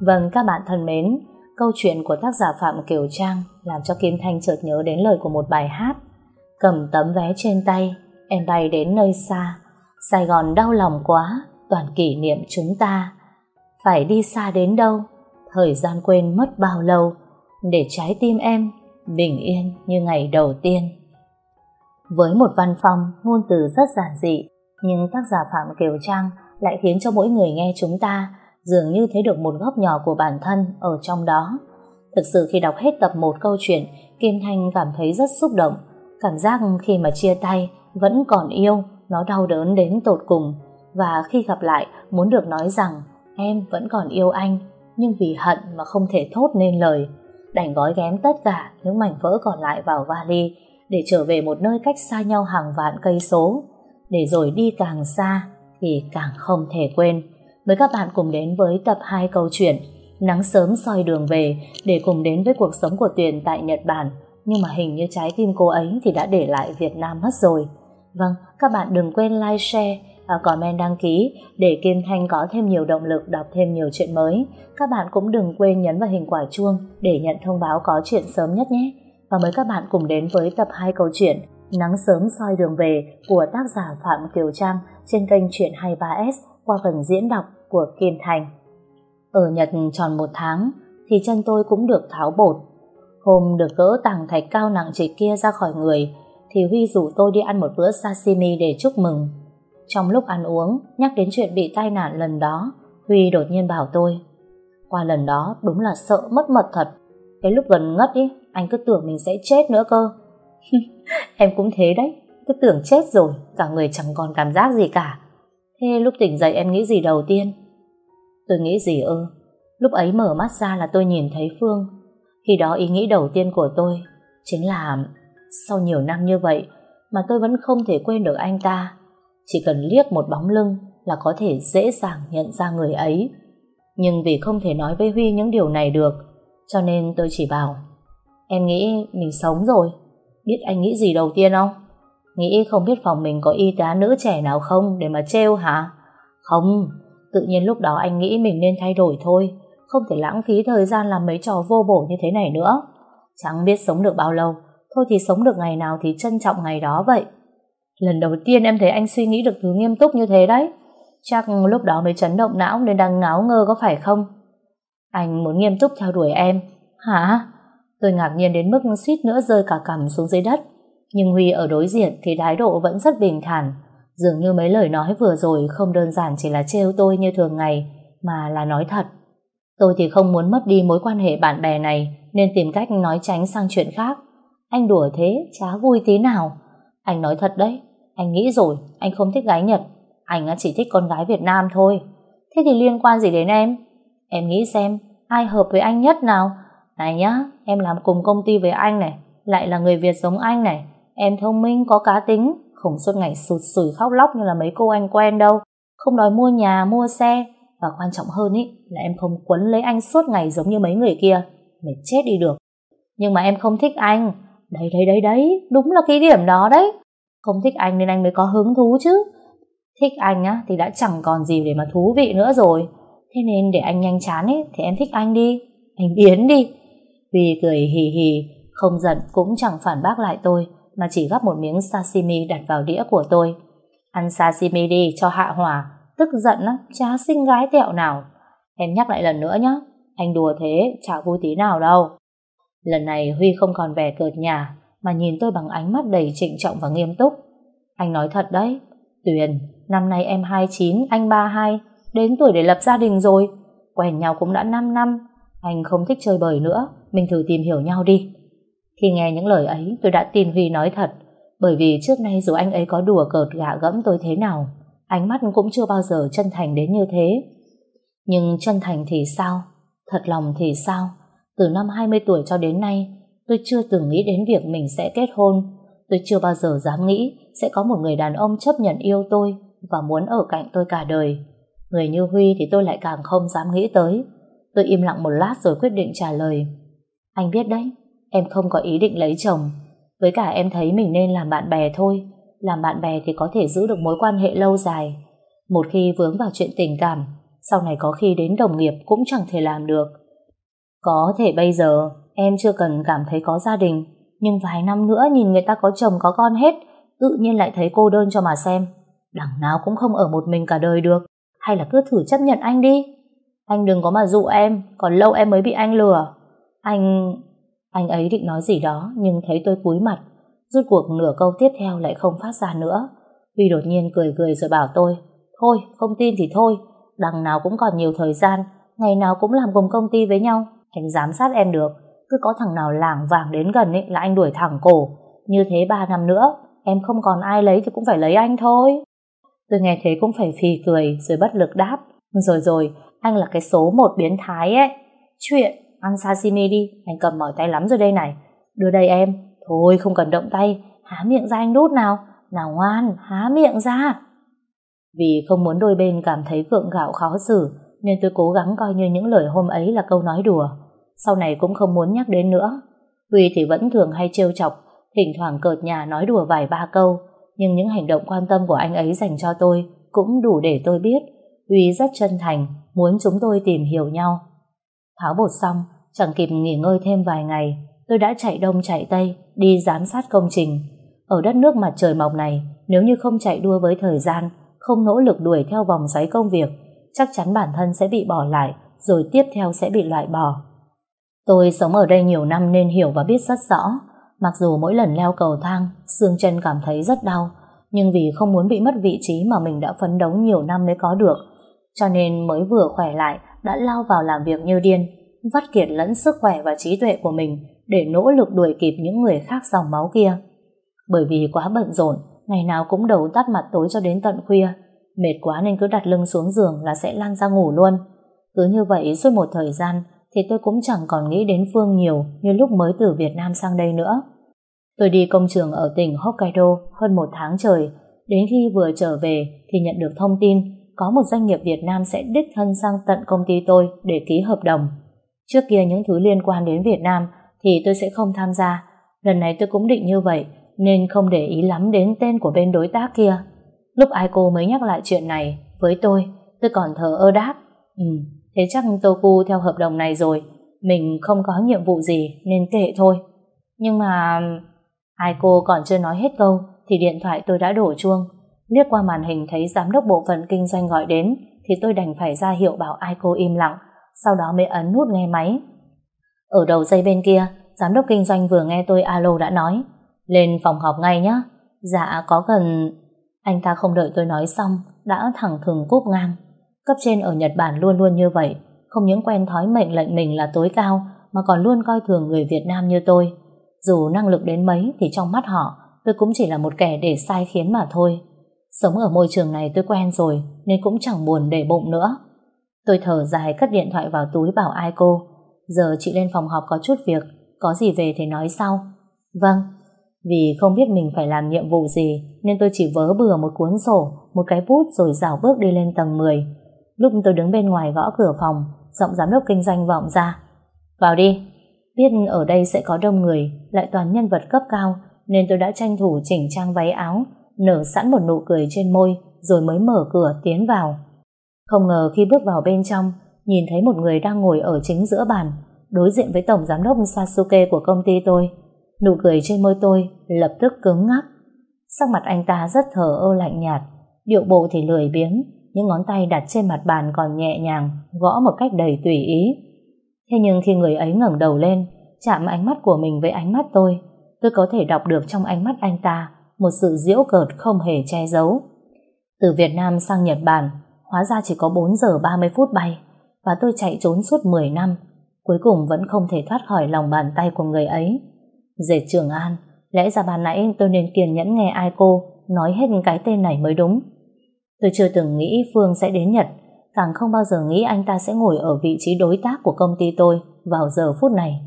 Vâng, các bạn thân mến, câu chuyện của tác giả Phạm Kiều Trang làm cho Kim Thanh chợt nhớ đến lời của một bài hát. Cầm tấm vé trên tay, em bay đến nơi xa. Sài Gòn đau lòng quá, toàn kỷ niệm chúng ta. Phải đi xa đến đâu, thời gian quên mất bao lâu, để trái tim em bình yên như ngày đầu tiên. Với một văn phong, ngôn từ rất giản dị, nhưng tác giả Phạm Kiều Trang lại khiến cho mỗi người nghe chúng ta dường như thấy được một góc nhỏ của bản thân ở trong đó. Thực sự khi đọc hết tập 1 câu chuyện, Kim Thanh cảm thấy rất xúc động. Cảm giác khi mà chia tay vẫn còn yêu, nó đau đớn đến tột cùng. Và khi gặp lại, muốn được nói rằng em vẫn còn yêu anh, nhưng vì hận mà không thể thốt nên lời. Đành gói ghém tất cả những mảnh vỡ còn lại vào vali để trở về một nơi cách xa nhau hàng vạn cây số. Để rồi đi càng xa thì càng không thể quên. Mời các bạn cùng đến với tập 2 câu chuyện Nắng sớm soi đường về để cùng đến với cuộc sống của Tuyền tại Nhật Bản. Nhưng mà hình như trái tim cô ấy thì đã để lại Việt Nam mất rồi. Vâng, các bạn đừng quên like, share, và comment đăng ký để Kim Thanh có thêm nhiều động lực đọc thêm nhiều chuyện mới. Các bạn cũng đừng quên nhấn vào hình quả chuông để nhận thông báo có chuyện sớm nhất nhé. Và mời các bạn cùng đến với tập 2 câu chuyện Nắng sớm soi đường về của tác giả Phạm Kiều Trang trên kênh Chuyện 23S qua phần diễn đọc của Kim Thành. Ở Nhật tròn một tháng thì chân tôi cũng được tháo bột. Hôm được gỡ tảng thạch cao nặng trịch kia ra khỏi người thì Huy rủ tôi đi ăn một bữa sashimi để chúc mừng. Trong lúc ăn uống, nhắc đến chuyện bị tai nạn lần đó, Huy đột nhiên bảo tôi qua lần đó đúng là sợ mất mật thật. Cái lúc gần ngất ý, anh cứ tưởng mình sẽ chết nữa cơ. em cũng thế đấy, cứ tưởng chết rồi, cả người chẳng còn cảm giác gì cả. Thế lúc tỉnh dậy em nghĩ gì đầu tiên? Tôi nghĩ gì ư? Lúc ấy mở mắt ra là tôi nhìn thấy Phương. Khi đó ý nghĩ đầu tiên của tôi chính là sau nhiều năm như vậy mà tôi vẫn không thể quên được anh ta. Chỉ cần liếc một bóng lưng là có thể dễ dàng nhận ra người ấy. Nhưng vì không thể nói với Huy những điều này được, cho nên tôi chỉ bảo Em nghĩ mình sống rồi. Biết anh nghĩ gì đầu tiên không? Nghĩ không biết phòng mình có y tá nữ trẻ nào không để mà trêu hả? Không, tự nhiên lúc đó anh nghĩ mình nên thay đổi thôi, không thể lãng phí thời gian làm mấy trò vô bổ như thế này nữa. Chẳng biết sống được bao lâu, thôi thì sống được ngày nào thì trân trọng ngày đó vậy. Lần đầu tiên em thấy anh suy nghĩ được thứ nghiêm túc như thế đấy. Chắc lúc đó mới chấn động não nên đang ngáo ngơ có phải không? Anh muốn nghiêm túc theo đuổi em. Hả? Tôi ngạc nhiên đến mức suýt nữa rơi cả cằm xuống dưới đất. Nhưng Huy ở đối diện thì thái độ vẫn rất bình thản. Dường như mấy lời nói vừa rồi không đơn giản chỉ là trêu tôi như thường ngày, mà là nói thật. Tôi thì không muốn mất đi mối quan hệ bạn bè này, nên tìm cách nói tránh sang chuyện khác. Anh đùa thế, chả vui tí nào. Anh nói thật đấy, anh nghĩ rồi, anh không thích gái Nhật. Anh chỉ thích con gái Việt Nam thôi. Thế thì liên quan gì đến em? Em nghĩ xem, ai hợp với anh nhất nào? Này nhá, em làm cùng công ty với anh này, lại là người Việt giống anh này, Em thông minh, có cá tính, không suốt ngày sụt sùi khóc lóc như là mấy cô anh quen đâu. Không đòi mua nhà, mua xe. Và quan trọng hơn ý là em không quấn lấy anh suốt ngày giống như mấy người kia. Mệt chết đi được. Nhưng mà em không thích anh. Đấy, đấy, đấy, đấy. Đúng là cái điểm đó đấy. Không thích anh nên anh mới có hứng thú chứ. Thích anh á thì đã chẳng còn gì để mà thú vị nữa rồi. Thế nên để anh nhanh chán ấy thì em thích anh đi. Anh biến đi. Vì cười hì hì, không giận cũng chẳng phản bác lại tôi mà chỉ gắp một miếng sashimi đặt vào đĩa của tôi. Ăn sashimi đi cho hạ hỏa, tức giận á, chả xinh gái tẹo nào. Em nhắc lại lần nữa nhé, anh đùa thế, chả vui tí nào đâu. Lần này Huy không còn vẻ cợt nhà, mà nhìn tôi bằng ánh mắt đầy trịnh trọng và nghiêm túc. Anh nói thật đấy, Tuyền, năm nay em 29, anh 32, đến tuổi để lập gia đình rồi. Quen nhau cũng đã 5 năm, anh không thích chơi bời nữa, mình thử tìm hiểu nhau đi. Khi nghe những lời ấy tôi đã tin Huy nói thật bởi vì trước nay dù anh ấy có đùa cợt gạ gẫm tôi thế nào ánh mắt cũng chưa bao giờ chân thành đến như thế. Nhưng chân thành thì sao? Thật lòng thì sao? Từ năm 20 tuổi cho đến nay tôi chưa từng nghĩ đến việc mình sẽ kết hôn. Tôi chưa bao giờ dám nghĩ sẽ có một người đàn ông chấp nhận yêu tôi và muốn ở cạnh tôi cả đời. Người như Huy thì tôi lại càng không dám nghĩ tới. Tôi im lặng một lát rồi quyết định trả lời. Anh biết đấy, Em không có ý định lấy chồng Với cả em thấy mình nên làm bạn bè thôi Làm bạn bè thì có thể giữ được mối quan hệ lâu dài Một khi vướng vào chuyện tình cảm sau này có khi đến đồng nghiệp cũng chẳng thể làm được. Có thể bây giờ em chưa cần cảm thấy có gia đình, nhưng vài năm nữa nhìn người ta có chồng có con hết, tự nhiên lại thấy cô đơn cho mà xem. Đằng nào cũng không ở một mình cả đời được, hay là cứ thử chấp nhận anh đi. Anh đừng có mà dụ em, còn lâu em mới bị anh lừa. Anh... Anh ấy định nói gì đó, nhưng thấy tôi cúi mặt. Rút cuộc nửa câu tiếp theo lại không phát ra nữa. Huy đột nhiên cười cười rồi bảo tôi, thôi, không tin thì thôi, đằng nào cũng còn nhiều thời gian, ngày nào cũng làm cùng công ty với nhau, anh giám sát em được, cứ có thằng nào lảng vàng đến gần ấy là anh đuổi thẳng cổ, như thế ba năm nữa, em không còn ai lấy thì cũng phải lấy anh thôi. Tôi nghe thế cũng phải phì cười rồi bất lực đáp, rồi rồi, anh là cái số một biến thái ấy. Chuyện, ăn sashimi đi, anh cầm mỏi tay lắm rồi đây này. Đưa đây em, thôi không cần động tay, há miệng ra anh đút nào. Nào ngoan, há miệng ra. Vì không muốn đôi bên cảm thấy gượng gạo khó xử, nên tôi cố gắng coi như những lời hôm ấy là câu nói đùa. Sau này cũng không muốn nhắc đến nữa. Huy thì vẫn thường hay trêu chọc, thỉnh thoảng cợt nhà nói đùa vài ba câu, nhưng những hành động quan tâm của anh ấy dành cho tôi cũng đủ để tôi biết Huy rất chân thành, muốn chúng tôi tìm hiểu nhau. Tháo bột xong, chẳng kịp nghỉ ngơi thêm vài ngày, tôi đã chạy đông chạy tây, đi giám sát công trình. Ở đất nước mặt trời mọc này, nếu như không chạy đua với thời gian, không nỗ lực đuổi theo vòng xoáy công việc, chắc chắn bản thân sẽ bị bỏ lại, rồi tiếp theo sẽ bị loại bỏ. Tôi sống ở đây nhiều năm nên hiểu và biết rất rõ, mặc dù mỗi lần leo cầu thang, xương chân cảm thấy rất đau, nhưng vì không muốn bị mất vị trí mà mình đã phấn đấu nhiều năm mới có được, cho nên mới vừa khỏe lại đã lao vào làm việc như điên, vắt kiệt lẫn sức khỏe và trí tuệ của mình để nỗ lực đuổi kịp những người khác dòng máu kia. Bởi vì quá bận rộn, ngày nào cũng đầu tắt mặt tối cho đến tận khuya, mệt quá nên cứ đặt lưng xuống giường là sẽ lăn ra ngủ luôn. Cứ như vậy suốt một thời gian thì tôi cũng chẳng còn nghĩ đến Phương nhiều như lúc mới từ Việt Nam sang đây nữa. Tôi đi công trường ở tỉnh Hokkaido hơn một tháng trời, đến khi vừa trở về thì nhận được thông tin có một doanh nghiệp Việt Nam sẽ đích thân sang tận công ty tôi để ký hợp đồng. Trước kia những thứ liên quan đến Việt Nam thì tôi sẽ không tham gia. Lần này tôi cũng định như vậy, nên không để ý lắm đến tên của bên đối tác kia. Lúc ai cô mới nhắc lại chuyện này với tôi, tôi còn thờ ơ đáp. Ừ, thế chắc Toku theo hợp đồng này rồi, mình không có nhiệm vụ gì nên kệ thôi. Nhưng mà... Ai cô còn chưa nói hết câu thì điện thoại tôi đã đổ chuông. Liếc qua màn hình thấy giám đốc bộ phận kinh doanh gọi đến thì tôi đành phải ra hiệu bảo ai cô im lặng, sau đó mới ấn nút nghe máy. Ở đầu dây bên kia, giám đốc kinh doanh vừa nghe tôi alo đã nói lên phòng họp ngay nhé. Dạ có cần... Anh ta không đợi tôi nói xong, đã thẳng thừng cúp ngang. Cấp trên ở Nhật Bản luôn luôn như vậy, không những quen thói mệnh lệnh mình là tối cao, mà còn luôn coi thường người Việt Nam như tôi. Dù năng lực đến mấy thì trong mắt họ, tôi cũng chỉ là một kẻ để sai khiến mà thôi. Sống ở môi trường này tôi quen rồi, nên cũng chẳng buồn để bụng nữa. Tôi thở dài cất điện thoại vào túi bảo ai cô. Giờ chị lên phòng họp có chút việc, có gì về thì nói sau. Vâng, vì không biết mình phải làm nhiệm vụ gì nên tôi chỉ vớ bừa một cuốn sổ, một cái bút rồi dảo bước đi lên tầng 10. Lúc tôi đứng bên ngoài gõ cửa phòng, giọng giám đốc kinh doanh vọng ra. Vào đi. Biết ở đây sẽ có đông người, lại toàn nhân vật cấp cao nên tôi đã tranh thủ chỉnh trang váy áo, nở sẵn một nụ cười trên môi rồi mới mở cửa tiến vào. Không ngờ khi bước vào bên trong, nhìn thấy một người đang ngồi ở chính giữa bàn, đối diện với tổng giám đốc Sasuke của công ty tôi. Nụ cười trên môi tôi lập tức cứng ngắc. Sắc mặt anh ta rất thờ ơ lạnh nhạt, điệu bộ thì lười biếng, những ngón tay đặt trên mặt bàn còn nhẹ nhàng, gõ một cách đầy tùy ý. Thế nhưng khi người ấy ngẩng đầu lên, chạm ánh mắt của mình với ánh mắt tôi, tôi có thể đọc được trong ánh mắt anh ta một sự diễu cợt không hề che giấu. Từ Việt Nam sang Nhật Bản, hóa ra chỉ có 4 giờ 30 phút bay, và tôi chạy trốn suốt 10 năm, cuối cùng vẫn không thể thoát khỏi lòng bàn tay của người ấy. Dệt Trường An, lẽ ra ban nãy tôi nên kiên nhẫn nghe ai cô nói hết cái tên này mới đúng. Tôi chưa từng nghĩ Phương sẽ đến Nhật, càng không bao giờ nghĩ anh ta sẽ ngồi ở vị trí đối tác của công ty tôi vào giờ phút này.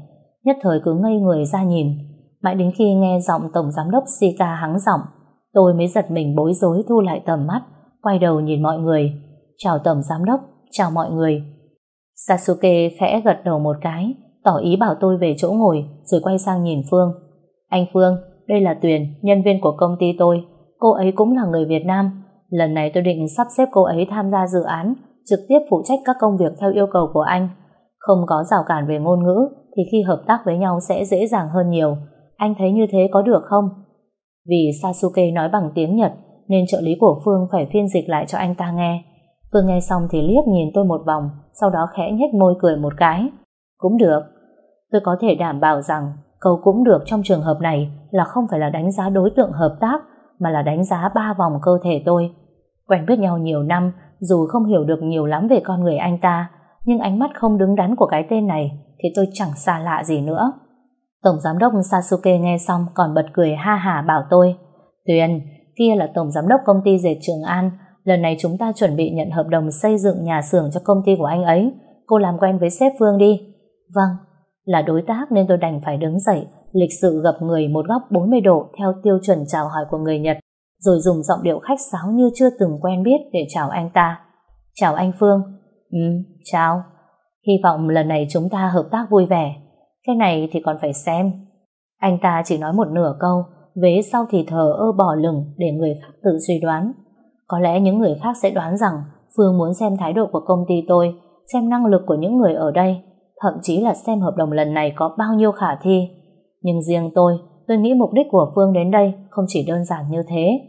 Nhất thời cứ ngây người ra nhìn, mãi đến khi nghe giọng Tổng Giám đốc Sika hắng giọng, tôi mới giật mình bối rối thu lại tầm mắt, quay đầu nhìn mọi người. Chào Tổng Giám đốc, chào mọi người. Sasuke khẽ gật đầu một cái, tỏ ý bảo tôi về chỗ ngồi rồi quay sang nhìn Phương. Anh Phương, đây là Tuyền, nhân viên của công ty tôi. Cô ấy cũng là người Việt Nam. Lần này tôi định sắp xếp cô ấy tham gia dự án trực tiếp phụ trách các công việc theo yêu cầu của anh. Không có rào cản về ngôn ngữ thì khi hợp tác với nhau sẽ dễ dàng hơn nhiều. Anh thấy như thế có được không? Vì Sasuke nói bằng tiếng Nhật nên trợ lý của Phương phải phiên dịch lại cho anh ta nghe. Phương nghe xong thì liếc nhìn tôi một vòng, sau đó khẽ nhếch môi cười một cái. Cũng được. Tôi có thể đảm bảo rằng câu cũng được trong trường hợp này là không phải là đánh giá đối tượng hợp tác mà là đánh giá ba vòng cơ thể tôi. Quen biết nhau nhiều năm, dù không hiểu được nhiều lắm về con người anh ta, nhưng ánh mắt không đứng đắn của cái tên này thì tôi chẳng xa lạ gì nữa. Tổng giám đốc Sasuke nghe xong còn bật cười ha hả bảo tôi Tuyền, kia là tổng giám đốc công ty dệt Trường An lần này chúng ta chuẩn bị nhận hợp đồng xây dựng nhà xưởng cho công ty của anh ấy cô làm quen với sếp Phương đi. Vâng, là đối tác nên tôi đành phải đứng dậy lịch sự gặp người một góc 40 độ theo tiêu chuẩn chào hỏi của người Nhật rồi dùng giọng điệu khách sáo như chưa từng quen biết để chào anh ta. Chào anh Phương. Ừ, chào. Hy vọng lần này chúng ta hợp tác vui vẻ cái này thì còn phải xem. Anh ta chỉ nói một nửa câu, vế sau thì thờ ơ bỏ lửng để người khác tự suy đoán. Có lẽ những người khác sẽ đoán rằng Phương muốn xem thái độ của công ty tôi, xem năng lực của những người ở đây, thậm chí là xem hợp đồng lần này có bao nhiêu khả thi. Nhưng riêng tôi, tôi nghĩ mục đích của Phương đến đây không chỉ đơn giản như thế.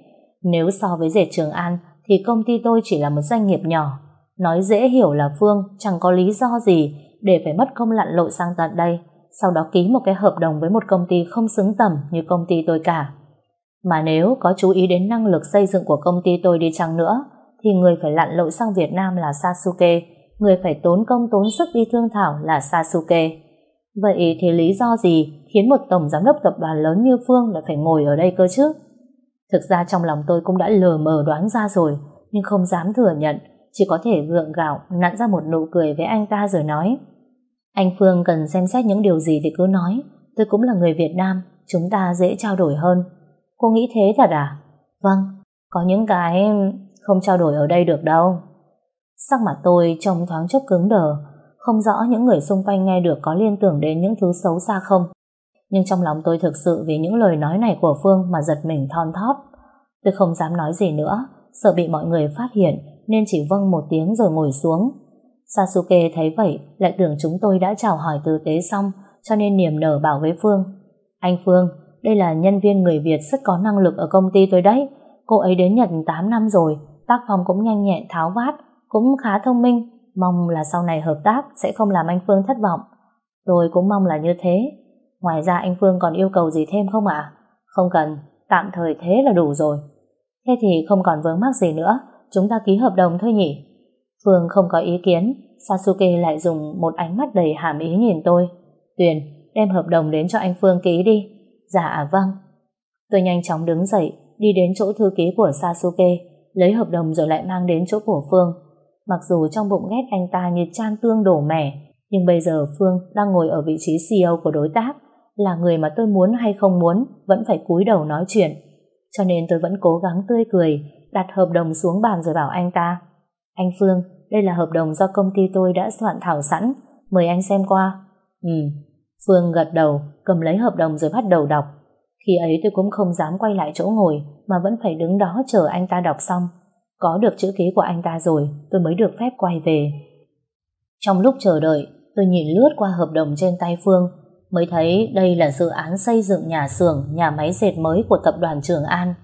Nếu so với dệt Trường An, thì công ty tôi chỉ là một doanh nghiệp nhỏ. Nói dễ hiểu là Phương chẳng có lý do gì để phải mất công lặn lội sang tận đây sau đó ký một cái hợp đồng với một công ty không xứng tầm như công ty tôi cả. Mà nếu có chú ý đến năng lực xây dựng của công ty tôi đi chăng nữa, thì người phải lặn lội sang Việt Nam là Sasuke, người phải tốn công tốn sức đi thương thảo là Sasuke. Vậy thì lý do gì khiến một tổng giám đốc tập đoàn lớn như Phương lại phải ngồi ở đây cơ chứ? Thực ra trong lòng tôi cũng đã lờ mờ đoán ra rồi, nhưng không dám thừa nhận, chỉ có thể gượng gạo nặn ra một nụ cười với anh ta rồi nói anh Phương cần xem xét những điều gì thì cứ nói. Tôi cũng là người Việt Nam, chúng ta dễ trao đổi hơn. Cô nghĩ thế thật à? Vâng, có những cái không trao đổi ở đây được đâu. Sắc mặt tôi trông thoáng chốc cứng đờ, không rõ những người xung quanh nghe được có liên tưởng đến những thứ xấu xa không. Nhưng trong lòng tôi thực sự vì những lời nói này của Phương mà giật mình thon thót. Tôi không dám nói gì nữa, sợ bị mọi người phát hiện nên chỉ vâng một tiếng rồi ngồi xuống. Sasuke thấy vậy lại tưởng chúng tôi đã chào hỏi tử tế xong cho nên niềm nở bảo với Phương. Anh Phương, đây là nhân viên người Việt rất có năng lực ở công ty tôi đấy. Cô ấy đến Nhật 8 năm rồi tác phong cũng nhanh nhẹn tháo vát cũng khá thông minh. Mong là sau này hợp tác sẽ không làm anh Phương thất vọng. Tôi cũng mong là như thế. Ngoài ra anh Phương còn yêu cầu gì thêm không ạ? Không cần, tạm thời thế là đủ rồi. Thế thì không còn vướng mắc gì nữa. Chúng ta ký hợp đồng thôi nhỉ? Phương không có ý kiến, Sasuke lại dùng một ánh mắt đầy hàm ý nhìn tôi. Tuyền, đem hợp đồng đến cho anh Phương ký đi. Dạ vâng. Tôi nhanh chóng đứng dậy, đi đến chỗ thư ký của Sasuke, lấy hợp đồng rồi lại mang đến chỗ của Phương. Mặc dù trong bụng ghét anh ta như chan tương đổ mẻ, nhưng bây giờ Phương đang ngồi ở vị trí CEO của đối tác, là người mà tôi muốn hay không muốn, vẫn phải cúi đầu nói chuyện. Cho nên tôi vẫn cố gắng tươi cười, đặt hợp đồng xuống bàn rồi bảo anh ta. Anh Phương, đây là hợp đồng do công ty tôi đã soạn thảo sẵn, mời anh xem qua. Ừ, Phương gật đầu, cầm lấy hợp đồng rồi bắt đầu đọc. Khi ấy tôi cũng không dám quay lại chỗ ngồi, mà vẫn phải đứng đó chờ anh ta đọc xong. Có được chữ ký của anh ta rồi, tôi mới được phép quay về. Trong lúc chờ đợi, tôi nhìn lướt qua hợp đồng trên tay Phương, mới thấy đây là dự án xây dựng nhà xưởng, nhà máy dệt mới của tập đoàn Trường An.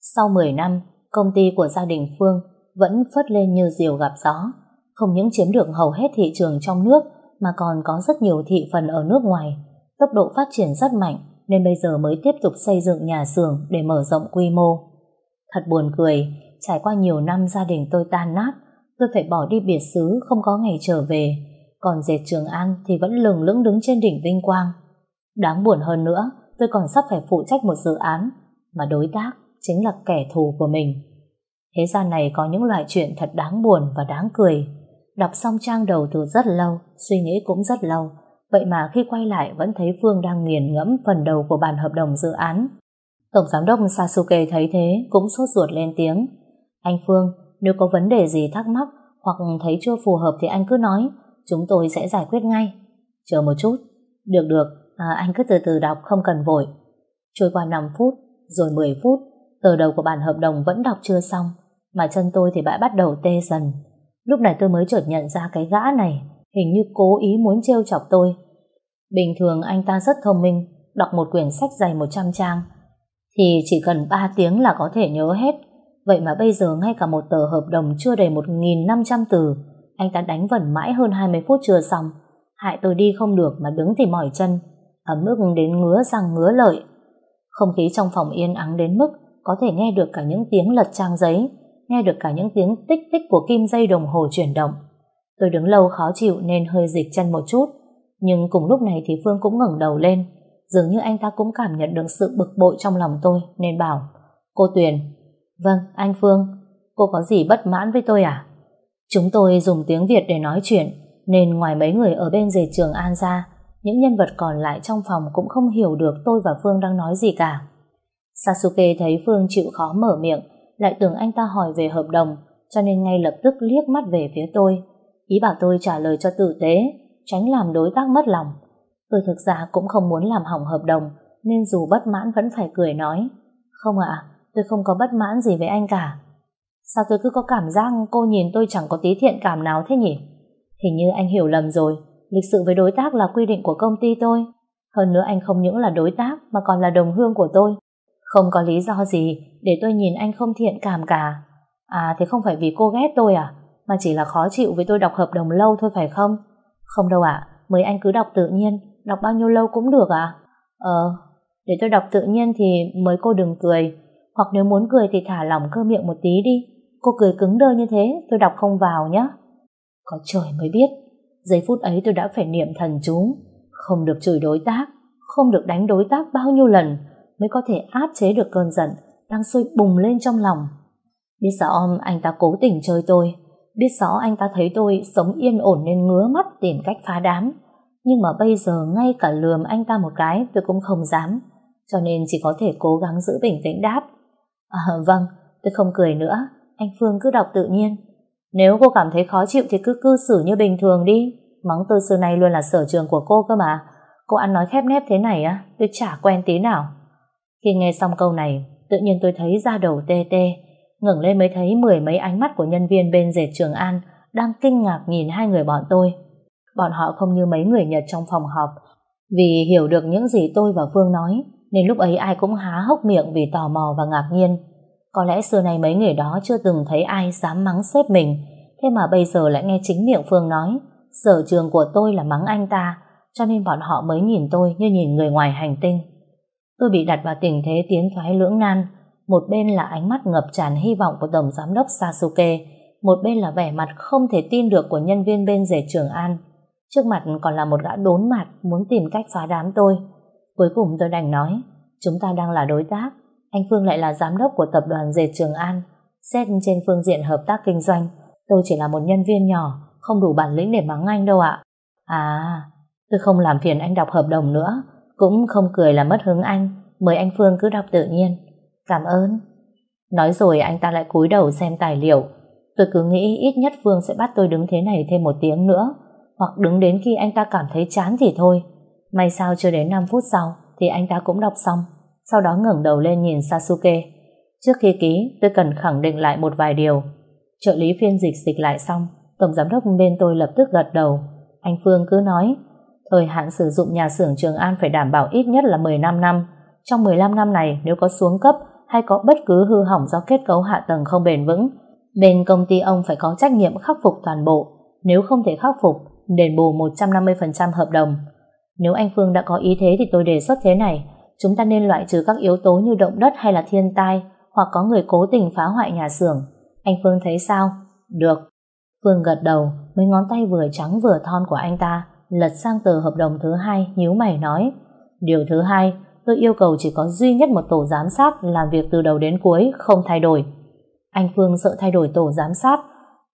Sau 10 năm, công ty của gia đình Phương vẫn phất lên như diều gặp gió, không những chiếm được hầu hết thị trường trong nước mà còn có rất nhiều thị phần ở nước ngoài. Tốc độ phát triển rất mạnh nên bây giờ mới tiếp tục xây dựng nhà xưởng để mở rộng quy mô. Thật buồn cười, trải qua nhiều năm gia đình tôi tan nát, tôi phải bỏ đi biệt xứ không có ngày trở về, còn dệt Trường An thì vẫn lừng lững đứng trên đỉnh vinh quang. Đáng buồn hơn nữa, tôi còn sắp phải phụ trách một dự án mà đối tác chính là kẻ thù của mình. Thế gian này có những loại chuyện thật đáng buồn và đáng cười. Đọc xong trang đầu từ rất lâu, suy nghĩ cũng rất lâu. Vậy mà khi quay lại vẫn thấy Phương đang nghiền ngẫm phần đầu của bản hợp đồng dự án. Tổng giám đốc Sasuke thấy thế cũng sốt ruột lên tiếng. Anh Phương, nếu có vấn đề gì thắc mắc hoặc thấy chưa phù hợp thì anh cứ nói, chúng tôi sẽ giải quyết ngay. Chờ một chút. Được được, à, anh cứ từ từ đọc không cần vội. Trôi qua 5 phút, rồi 10 phút, tờ đầu của bản hợp đồng vẫn đọc chưa xong mà chân tôi thì đã bắt đầu tê dần. Lúc này tôi mới chợt nhận ra cái gã này hình như cố ý muốn trêu chọc tôi. Bình thường anh ta rất thông minh, đọc một quyển sách dày 100 trang, thì chỉ cần 3 tiếng là có thể nhớ hết. Vậy mà bây giờ ngay cả một tờ hợp đồng chưa đầy 1.500 từ, anh ta đánh vần mãi hơn 20 phút chưa xong. Hại tôi đi không được mà đứng thì mỏi chân, ấm ức đến ngứa răng ngứa lợi. Không khí trong phòng yên ắng đến mức có thể nghe được cả những tiếng lật trang giấy, nghe được cả những tiếng tích tích của kim dây đồng hồ chuyển động. Tôi đứng lâu khó chịu nên hơi dịch chân một chút, nhưng cùng lúc này thì Phương cũng ngẩng đầu lên, dường như anh ta cũng cảm nhận được sự bực bội trong lòng tôi nên bảo, cô Tuyền, vâng, anh Phương, cô có gì bất mãn với tôi à? Chúng tôi dùng tiếng Việt để nói chuyện, nên ngoài mấy người ở bên dề trường An ra, những nhân vật còn lại trong phòng cũng không hiểu được tôi và Phương đang nói gì cả. Sasuke thấy Phương chịu khó mở miệng, lại tưởng anh ta hỏi về hợp đồng, cho nên ngay lập tức liếc mắt về phía tôi. Ý bảo tôi trả lời cho tử tế, tránh làm đối tác mất lòng. Tôi thực ra cũng không muốn làm hỏng hợp đồng, nên dù bất mãn vẫn phải cười nói. Không ạ, tôi không có bất mãn gì với anh cả. Sao tôi cứ có cảm giác cô nhìn tôi chẳng có tí thiện cảm nào thế nhỉ? Hình như anh hiểu lầm rồi, lịch sự với đối tác là quy định của công ty tôi. Hơn nữa anh không những là đối tác mà còn là đồng hương của tôi. Không có lý do gì để tôi nhìn anh không thiện cảm cả. À thế không phải vì cô ghét tôi à? Mà chỉ là khó chịu với tôi đọc hợp đồng lâu thôi phải không? Không đâu ạ, mới anh cứ đọc tự nhiên, đọc bao nhiêu lâu cũng được ạ. Ờ, để tôi đọc tự nhiên thì mới cô đừng cười. Hoặc nếu muốn cười thì thả lỏng cơ miệng một tí đi. Cô cười cứng đơ như thế, tôi đọc không vào nhé. Có trời mới biết, giây phút ấy tôi đã phải niệm thần chú. Không được chửi đối tác, không được đánh đối tác bao nhiêu lần mới có thể áp chế được cơn giận đang sôi bùng lên trong lòng. Biết rõ anh ta cố tình chơi tôi, biết rõ anh ta thấy tôi sống yên ổn nên ngứa mắt tìm cách phá đám. Nhưng mà bây giờ ngay cả lườm anh ta một cái tôi cũng không dám, cho nên chỉ có thể cố gắng giữ bình tĩnh đáp. À, vâng, tôi không cười nữa, anh Phương cứ đọc tự nhiên. Nếu cô cảm thấy khó chịu thì cứ cư xử như bình thường đi. Mắng tôi xưa nay luôn là sở trường của cô cơ mà. Cô ăn nói khép nép thế này á, tôi chả quen tí nào. Khi nghe xong câu này, tự nhiên tôi thấy da đầu tê tê, ngẩng lên mới thấy mười mấy ánh mắt của nhân viên bên dệt Trường An đang kinh ngạc nhìn hai người bọn tôi. Bọn họ không như mấy người Nhật trong phòng họp, vì hiểu được những gì tôi và Phương nói, nên lúc ấy ai cũng há hốc miệng vì tò mò và ngạc nhiên. Có lẽ xưa nay mấy người đó chưa từng thấy ai dám mắng sếp mình, thế mà bây giờ lại nghe chính miệng Phương nói, sở trường của tôi là mắng anh ta, cho nên bọn họ mới nhìn tôi như nhìn người ngoài hành tinh. Tôi bị đặt vào tình thế tiến thoái lưỡng nan, một bên là ánh mắt ngập tràn hy vọng của Tổng Giám đốc Sasuke, một bên là vẻ mặt không thể tin được của nhân viên bên rể Trường An. Trước mặt còn là một gã đốn mặt muốn tìm cách phá đám tôi. Cuối cùng tôi đành nói, chúng ta đang là đối tác, anh Phương lại là giám đốc của tập đoàn dệt Trường An. Xét trên phương diện hợp tác kinh doanh, tôi chỉ là một nhân viên nhỏ, không đủ bản lĩnh để mắng anh đâu ạ. À, tôi không làm phiền anh đọc hợp đồng nữa, cũng không cười là mất hứng anh, mời anh Phương cứ đọc tự nhiên. Cảm ơn. Nói rồi anh ta lại cúi đầu xem tài liệu. Tôi cứ nghĩ ít nhất Phương sẽ bắt tôi đứng thế này thêm một tiếng nữa, hoặc đứng đến khi anh ta cảm thấy chán thì thôi. May sao chưa đến 5 phút sau thì anh ta cũng đọc xong, sau đó ngẩng đầu lên nhìn Sasuke. Trước khi ký, tôi cần khẳng định lại một vài điều. Trợ lý phiên dịch dịch lại xong, tổng giám đốc bên tôi lập tức gật đầu. Anh Phương cứ nói, thời hạn sử dụng nhà xưởng Trường An phải đảm bảo ít nhất là 15 năm. Trong 15 năm này, nếu có xuống cấp hay có bất cứ hư hỏng do kết cấu hạ tầng không bền vững, bên công ty ông phải có trách nhiệm khắc phục toàn bộ. Nếu không thể khắc phục, đền bù 150% hợp đồng. Nếu anh Phương đã có ý thế thì tôi đề xuất thế này, chúng ta nên loại trừ các yếu tố như động đất hay là thiên tai, hoặc có người cố tình phá hoại nhà xưởng. Anh Phương thấy sao? Được. Phương gật đầu, mấy ngón tay vừa trắng vừa thon của anh ta lật sang tờ hợp đồng thứ hai, nhíu mày nói. Điều thứ hai, tôi yêu cầu chỉ có duy nhất một tổ giám sát làm việc từ đầu đến cuối, không thay đổi. Anh Phương sợ thay đổi tổ giám sát,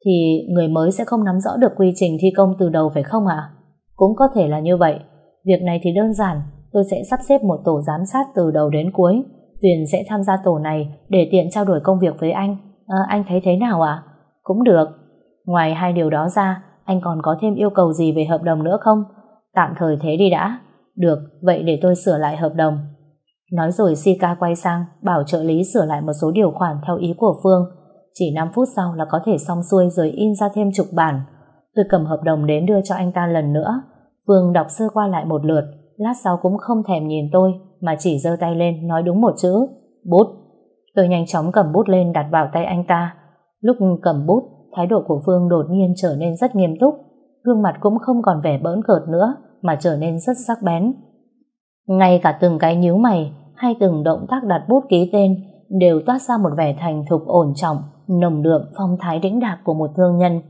thì người mới sẽ không nắm rõ được quy trình thi công từ đầu phải không ạ? Cũng có thể là như vậy. Việc này thì đơn giản, tôi sẽ sắp xếp một tổ giám sát từ đầu đến cuối. Tuyền sẽ tham gia tổ này để tiện trao đổi công việc với anh. À, anh thấy thế nào ạ? Cũng được. Ngoài hai điều đó ra, anh còn có thêm yêu cầu gì về hợp đồng nữa không? Tạm thời thế đi đã. Được, vậy để tôi sửa lại hợp đồng. Nói rồi Sika quay sang, bảo trợ lý sửa lại một số điều khoản theo ý của Phương. Chỉ 5 phút sau là có thể xong xuôi rồi in ra thêm chục bản. Tôi cầm hợp đồng đến đưa cho anh ta lần nữa. Phương đọc sơ qua lại một lượt, lát sau cũng không thèm nhìn tôi, mà chỉ giơ tay lên nói đúng một chữ, bút. Tôi nhanh chóng cầm bút lên đặt vào tay anh ta. Lúc cầm bút, thái độ của Phương đột nhiên trở nên rất nghiêm túc, gương mặt cũng không còn vẻ bỡn cợt nữa, mà trở nên rất sắc bén. Ngay cả từng cái nhíu mày hay từng động tác đặt bút ký tên đều toát ra một vẻ thành thục ổn trọng, nồng đượm phong thái đĩnh đạc của một thương nhân.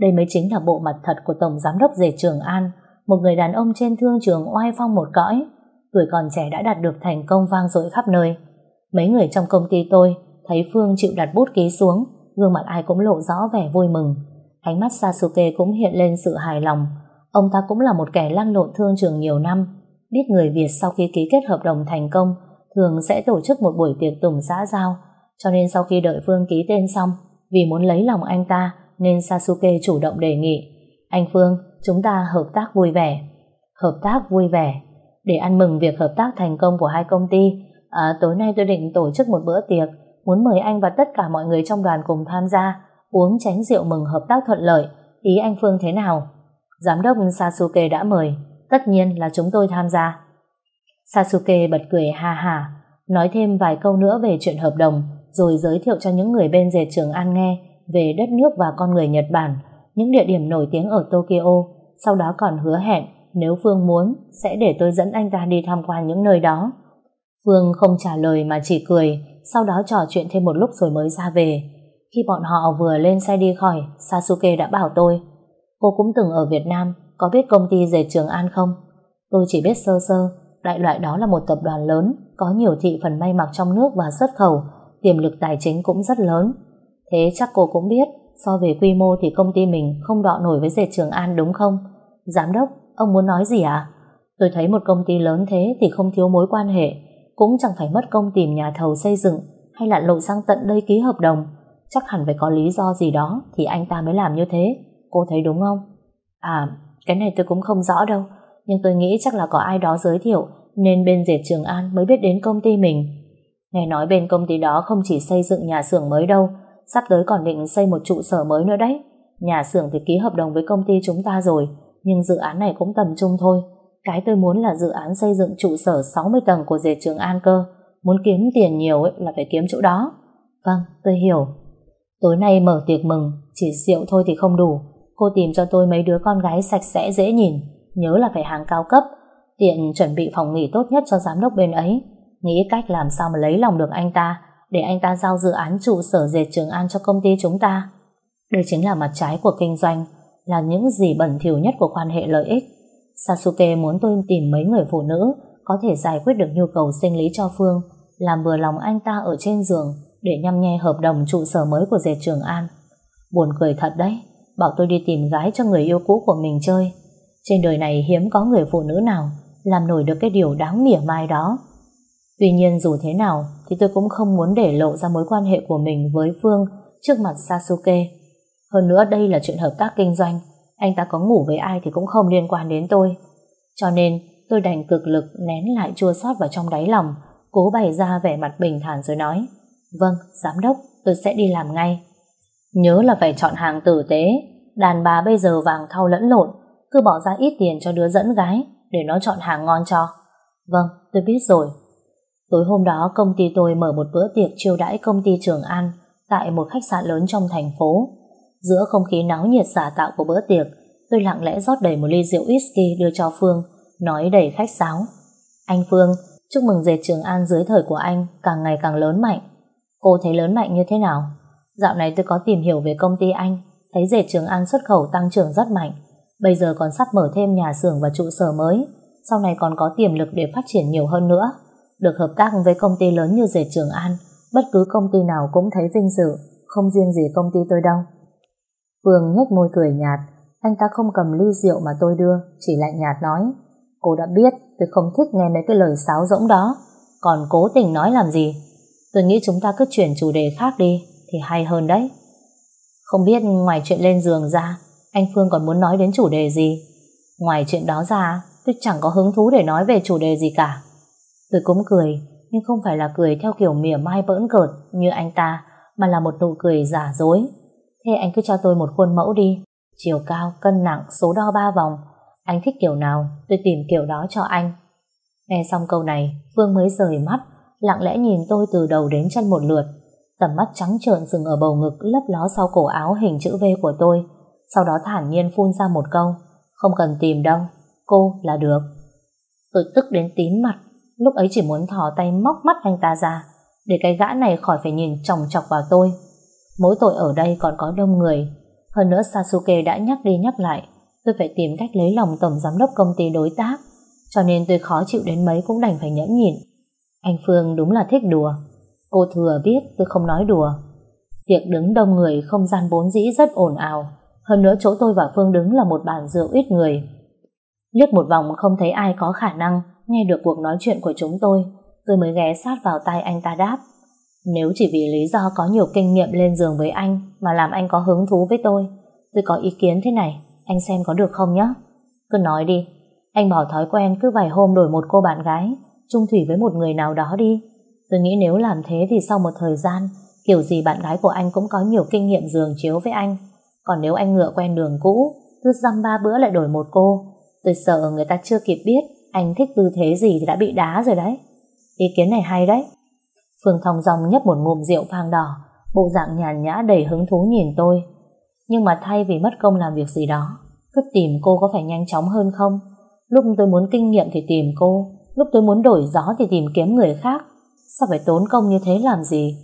Đây mới chính là bộ mặt thật của Tổng Giám đốc Dề Trường An, một người đàn ông trên thương trường oai phong một cõi, tuổi còn trẻ đã đạt được thành công vang dội khắp nơi. Mấy người trong công ty tôi thấy Phương chịu đặt bút ký xuống, gương mặt ai cũng lộ rõ vẻ vui mừng. Ánh mắt Sasuke cũng hiện lên sự hài lòng. Ông ta cũng là một kẻ lăn lộn thương trường nhiều năm, biết người Việt sau khi ký kết hợp đồng thành công thường sẽ tổ chức một buổi tiệc tùng xã giao, cho nên sau khi đợi Phương ký tên xong, vì muốn lấy lòng anh ta nên Sasuke chủ động đề nghị Anh Phương, chúng ta hợp tác vui vẻ. Hợp tác vui vẻ. Để ăn mừng việc hợp tác thành công của hai công ty, à, tối nay tôi định tổ chức một bữa tiệc, muốn mời anh và tất cả mọi người trong đoàn cùng tham gia, uống chén rượu mừng hợp tác thuận lợi. Ý anh Phương thế nào? Giám đốc Sasuke đã mời, tất nhiên là chúng tôi tham gia. Sasuke bật cười ha ha, nói thêm vài câu nữa về chuyện hợp đồng, rồi giới thiệu cho những người bên dệt trường An nghe về đất nước và con người Nhật Bản, những địa điểm nổi tiếng ở Tokyo, sau đó còn hứa hẹn nếu Phương muốn sẽ để tôi dẫn anh ta đi tham quan những nơi đó. Phương không trả lời mà chỉ cười, sau đó trò chuyện thêm một lúc rồi mới ra về. Khi bọn họ vừa lên xe đi khỏi, Sasuke đã bảo tôi, cô cũng từng ở Việt Nam, có biết công ty dệt Trường An không? Tôi chỉ biết sơ sơ, đại loại đó là một tập đoàn lớn, có nhiều thị phần may mặc trong nước và xuất khẩu, tiềm lực tài chính cũng rất lớn. Thế chắc cô cũng biết, so về quy mô thì công ty mình không đọ nổi với dệt Trường An đúng không? Giám đốc, ông muốn nói gì à? Tôi thấy một công ty lớn thế thì không thiếu mối quan hệ, cũng chẳng phải mất công tìm nhà thầu xây dựng hay là lộ sang tận đây ký hợp đồng. Chắc hẳn phải có lý do gì đó thì anh ta mới làm như thế. Cô thấy đúng không? À, cái này tôi cũng không rõ đâu. Nhưng tôi nghĩ chắc là có ai đó giới thiệu nên bên dệt Trường An mới biết đến công ty mình. Nghe nói bên công ty đó không chỉ xây dựng nhà xưởng mới đâu, sắp tới còn định xây một trụ sở mới nữa đấy. Nhà xưởng thì ký hợp đồng với công ty chúng ta rồi, nhưng dự án này cũng tầm trung thôi. Cái tôi muốn là dự án xây dựng trụ sở 60 tầng của dệt Trường An cơ. Muốn kiếm tiền nhiều ấy là phải kiếm chỗ đó. Vâng, tôi hiểu. Tối nay mở tiệc mừng, chỉ rượu thôi thì không đủ. Cô tìm cho tôi mấy đứa con gái sạch sẽ dễ nhìn, nhớ là phải hàng cao cấp. Tiện chuẩn bị phòng nghỉ tốt nhất cho giám đốc bên ấy. Nghĩ cách làm sao mà lấy lòng được anh ta, để anh ta giao dự án trụ sở dệt Trường An cho công ty chúng ta. Đây chính là mặt trái của kinh doanh, là những gì bẩn thỉu nhất của quan hệ lợi ích. Sasuke muốn tôi tìm mấy người phụ nữ có thể giải quyết được nhu cầu sinh lý cho Phương, làm vừa lòng anh ta ở trên giường để nhăm nhe hợp đồng trụ sở mới của dệt Trường An. Buồn cười thật đấy, bảo tôi đi tìm gái cho người yêu cũ của mình chơi. Trên đời này hiếm có người phụ nữ nào làm nổi được cái điều đáng mỉa mai đó. Tuy nhiên dù thế nào thì tôi cũng không muốn để lộ ra mối quan hệ của mình với Phương trước mặt Sasuke. Hơn nữa đây là chuyện hợp tác kinh doanh, anh ta có ngủ với ai thì cũng không liên quan đến tôi. Cho nên tôi đành cực lực nén lại chua xót vào trong đáy lòng, cố bày ra vẻ mặt bình thản rồi nói Vâng, giám đốc, tôi sẽ đi làm ngay. Nhớ là phải chọn hàng tử tế, đàn bà bây giờ vàng thau lẫn lộn, cứ bỏ ra ít tiền cho đứa dẫn gái để nó chọn hàng ngon cho. Vâng, tôi biết rồi. Tối hôm đó công ty tôi mở một bữa tiệc chiêu đãi công ty Trường An tại một khách sạn lớn trong thành phố. Giữa không khí náo nhiệt giả tạo của bữa tiệc, tôi lặng lẽ rót đầy một ly rượu whisky đưa cho Phương, nói đầy khách sáo. Anh Phương, chúc mừng dệt Trường An dưới thời của anh càng ngày càng lớn mạnh. Cô thấy lớn mạnh như thế nào? Dạo này tôi có tìm hiểu về công ty anh, thấy dệt Trường An xuất khẩu tăng trưởng rất mạnh. Bây giờ còn sắp mở thêm nhà xưởng và trụ sở mới, sau này còn có tiềm lực để phát triển nhiều hơn nữa. Được hợp tác với công ty lớn như dệt Trường An, bất cứ công ty nào cũng thấy vinh dự, không riêng gì công ty tôi đâu. Phương nhếch môi cười nhạt, anh ta không cầm ly rượu mà tôi đưa, chỉ lạnh nhạt nói, cô đã biết tôi không thích nghe mấy cái lời sáo rỗng đó, còn cố tình nói làm gì? Tôi nghĩ chúng ta cứ chuyển chủ đề khác đi, thì hay hơn đấy. Không biết ngoài chuyện lên giường ra, anh Phương còn muốn nói đến chủ đề gì? Ngoài chuyện đó ra, tôi chẳng có hứng thú để nói về chủ đề gì cả. Tôi cũng cười, nhưng không phải là cười theo kiểu mỉa mai bỡn cợt như anh ta, mà là một nụ cười giả dối. Thế anh cứ cho tôi một khuôn mẫu đi. Chiều cao, cân nặng, số đo ba vòng. Anh thích kiểu nào, tôi tìm kiểu đó cho anh. Nghe xong câu này, Phương mới rời mắt, lặng lẽ nhìn tôi từ đầu đến chân một lượt. Tầm mắt trắng trợn dừng ở bầu ngực lấp ló sau cổ áo hình chữ V của tôi. Sau đó thản nhiên phun ra một câu. Không cần tìm đâu, cô là được. Tôi tức đến tím mặt, lúc ấy chỉ muốn thò tay móc mắt anh ta ra, để cái gã này khỏi phải nhìn chòng chọc vào tôi. Mỗi tội ở đây còn có đông người. Hơn nữa Sasuke đã nhắc đi nhắc lại, tôi phải tìm cách lấy lòng tổng giám đốc công ty đối tác, cho nên tôi khó chịu đến mấy cũng đành phải nhẫn nhịn. Anh Phương đúng là thích đùa. Cô thừa biết tôi không nói đùa. Tiệc đứng đông người không gian bốn dĩ rất ồn ào. Hơn nữa chỗ tôi và Phương đứng là một bàn rượu ít người. Liếc một vòng không thấy ai có khả năng nghe được cuộc nói chuyện của chúng tôi. Tôi mới ghé sát vào tay anh ta đáp. Nếu chỉ vì lý do có nhiều kinh nghiệm lên giường với anh mà làm anh có hứng thú với tôi, tôi có ý kiến thế này, anh xem có được không nhé? Cứ nói đi, anh bỏ thói quen cứ vài hôm đổi một cô bạn gái, chung thủy với một người nào đó đi. Tôi nghĩ nếu làm thế thì sau một thời gian, kiểu gì bạn gái của anh cũng có nhiều kinh nghiệm giường chiếu với anh. Còn nếu anh ngựa quen đường cũ, cứ dăm ba bữa lại đổi một cô, tôi sợ người ta chưa kịp biết anh thích tư thế gì thì đã bị đá rồi đấy. Ý kiến này hay đấy. Phương Thong Dòng nhấp một ngụm rượu vang đỏ, bộ dạng nhàn nhã đầy hứng thú nhìn tôi. Nhưng mà thay vì mất công làm việc gì đó, cứ tìm cô có phải nhanh chóng hơn không? Lúc tôi muốn kinh nghiệm thì tìm cô, lúc tôi muốn đổi gió thì tìm kiếm người khác. Sao phải tốn công như thế làm gì?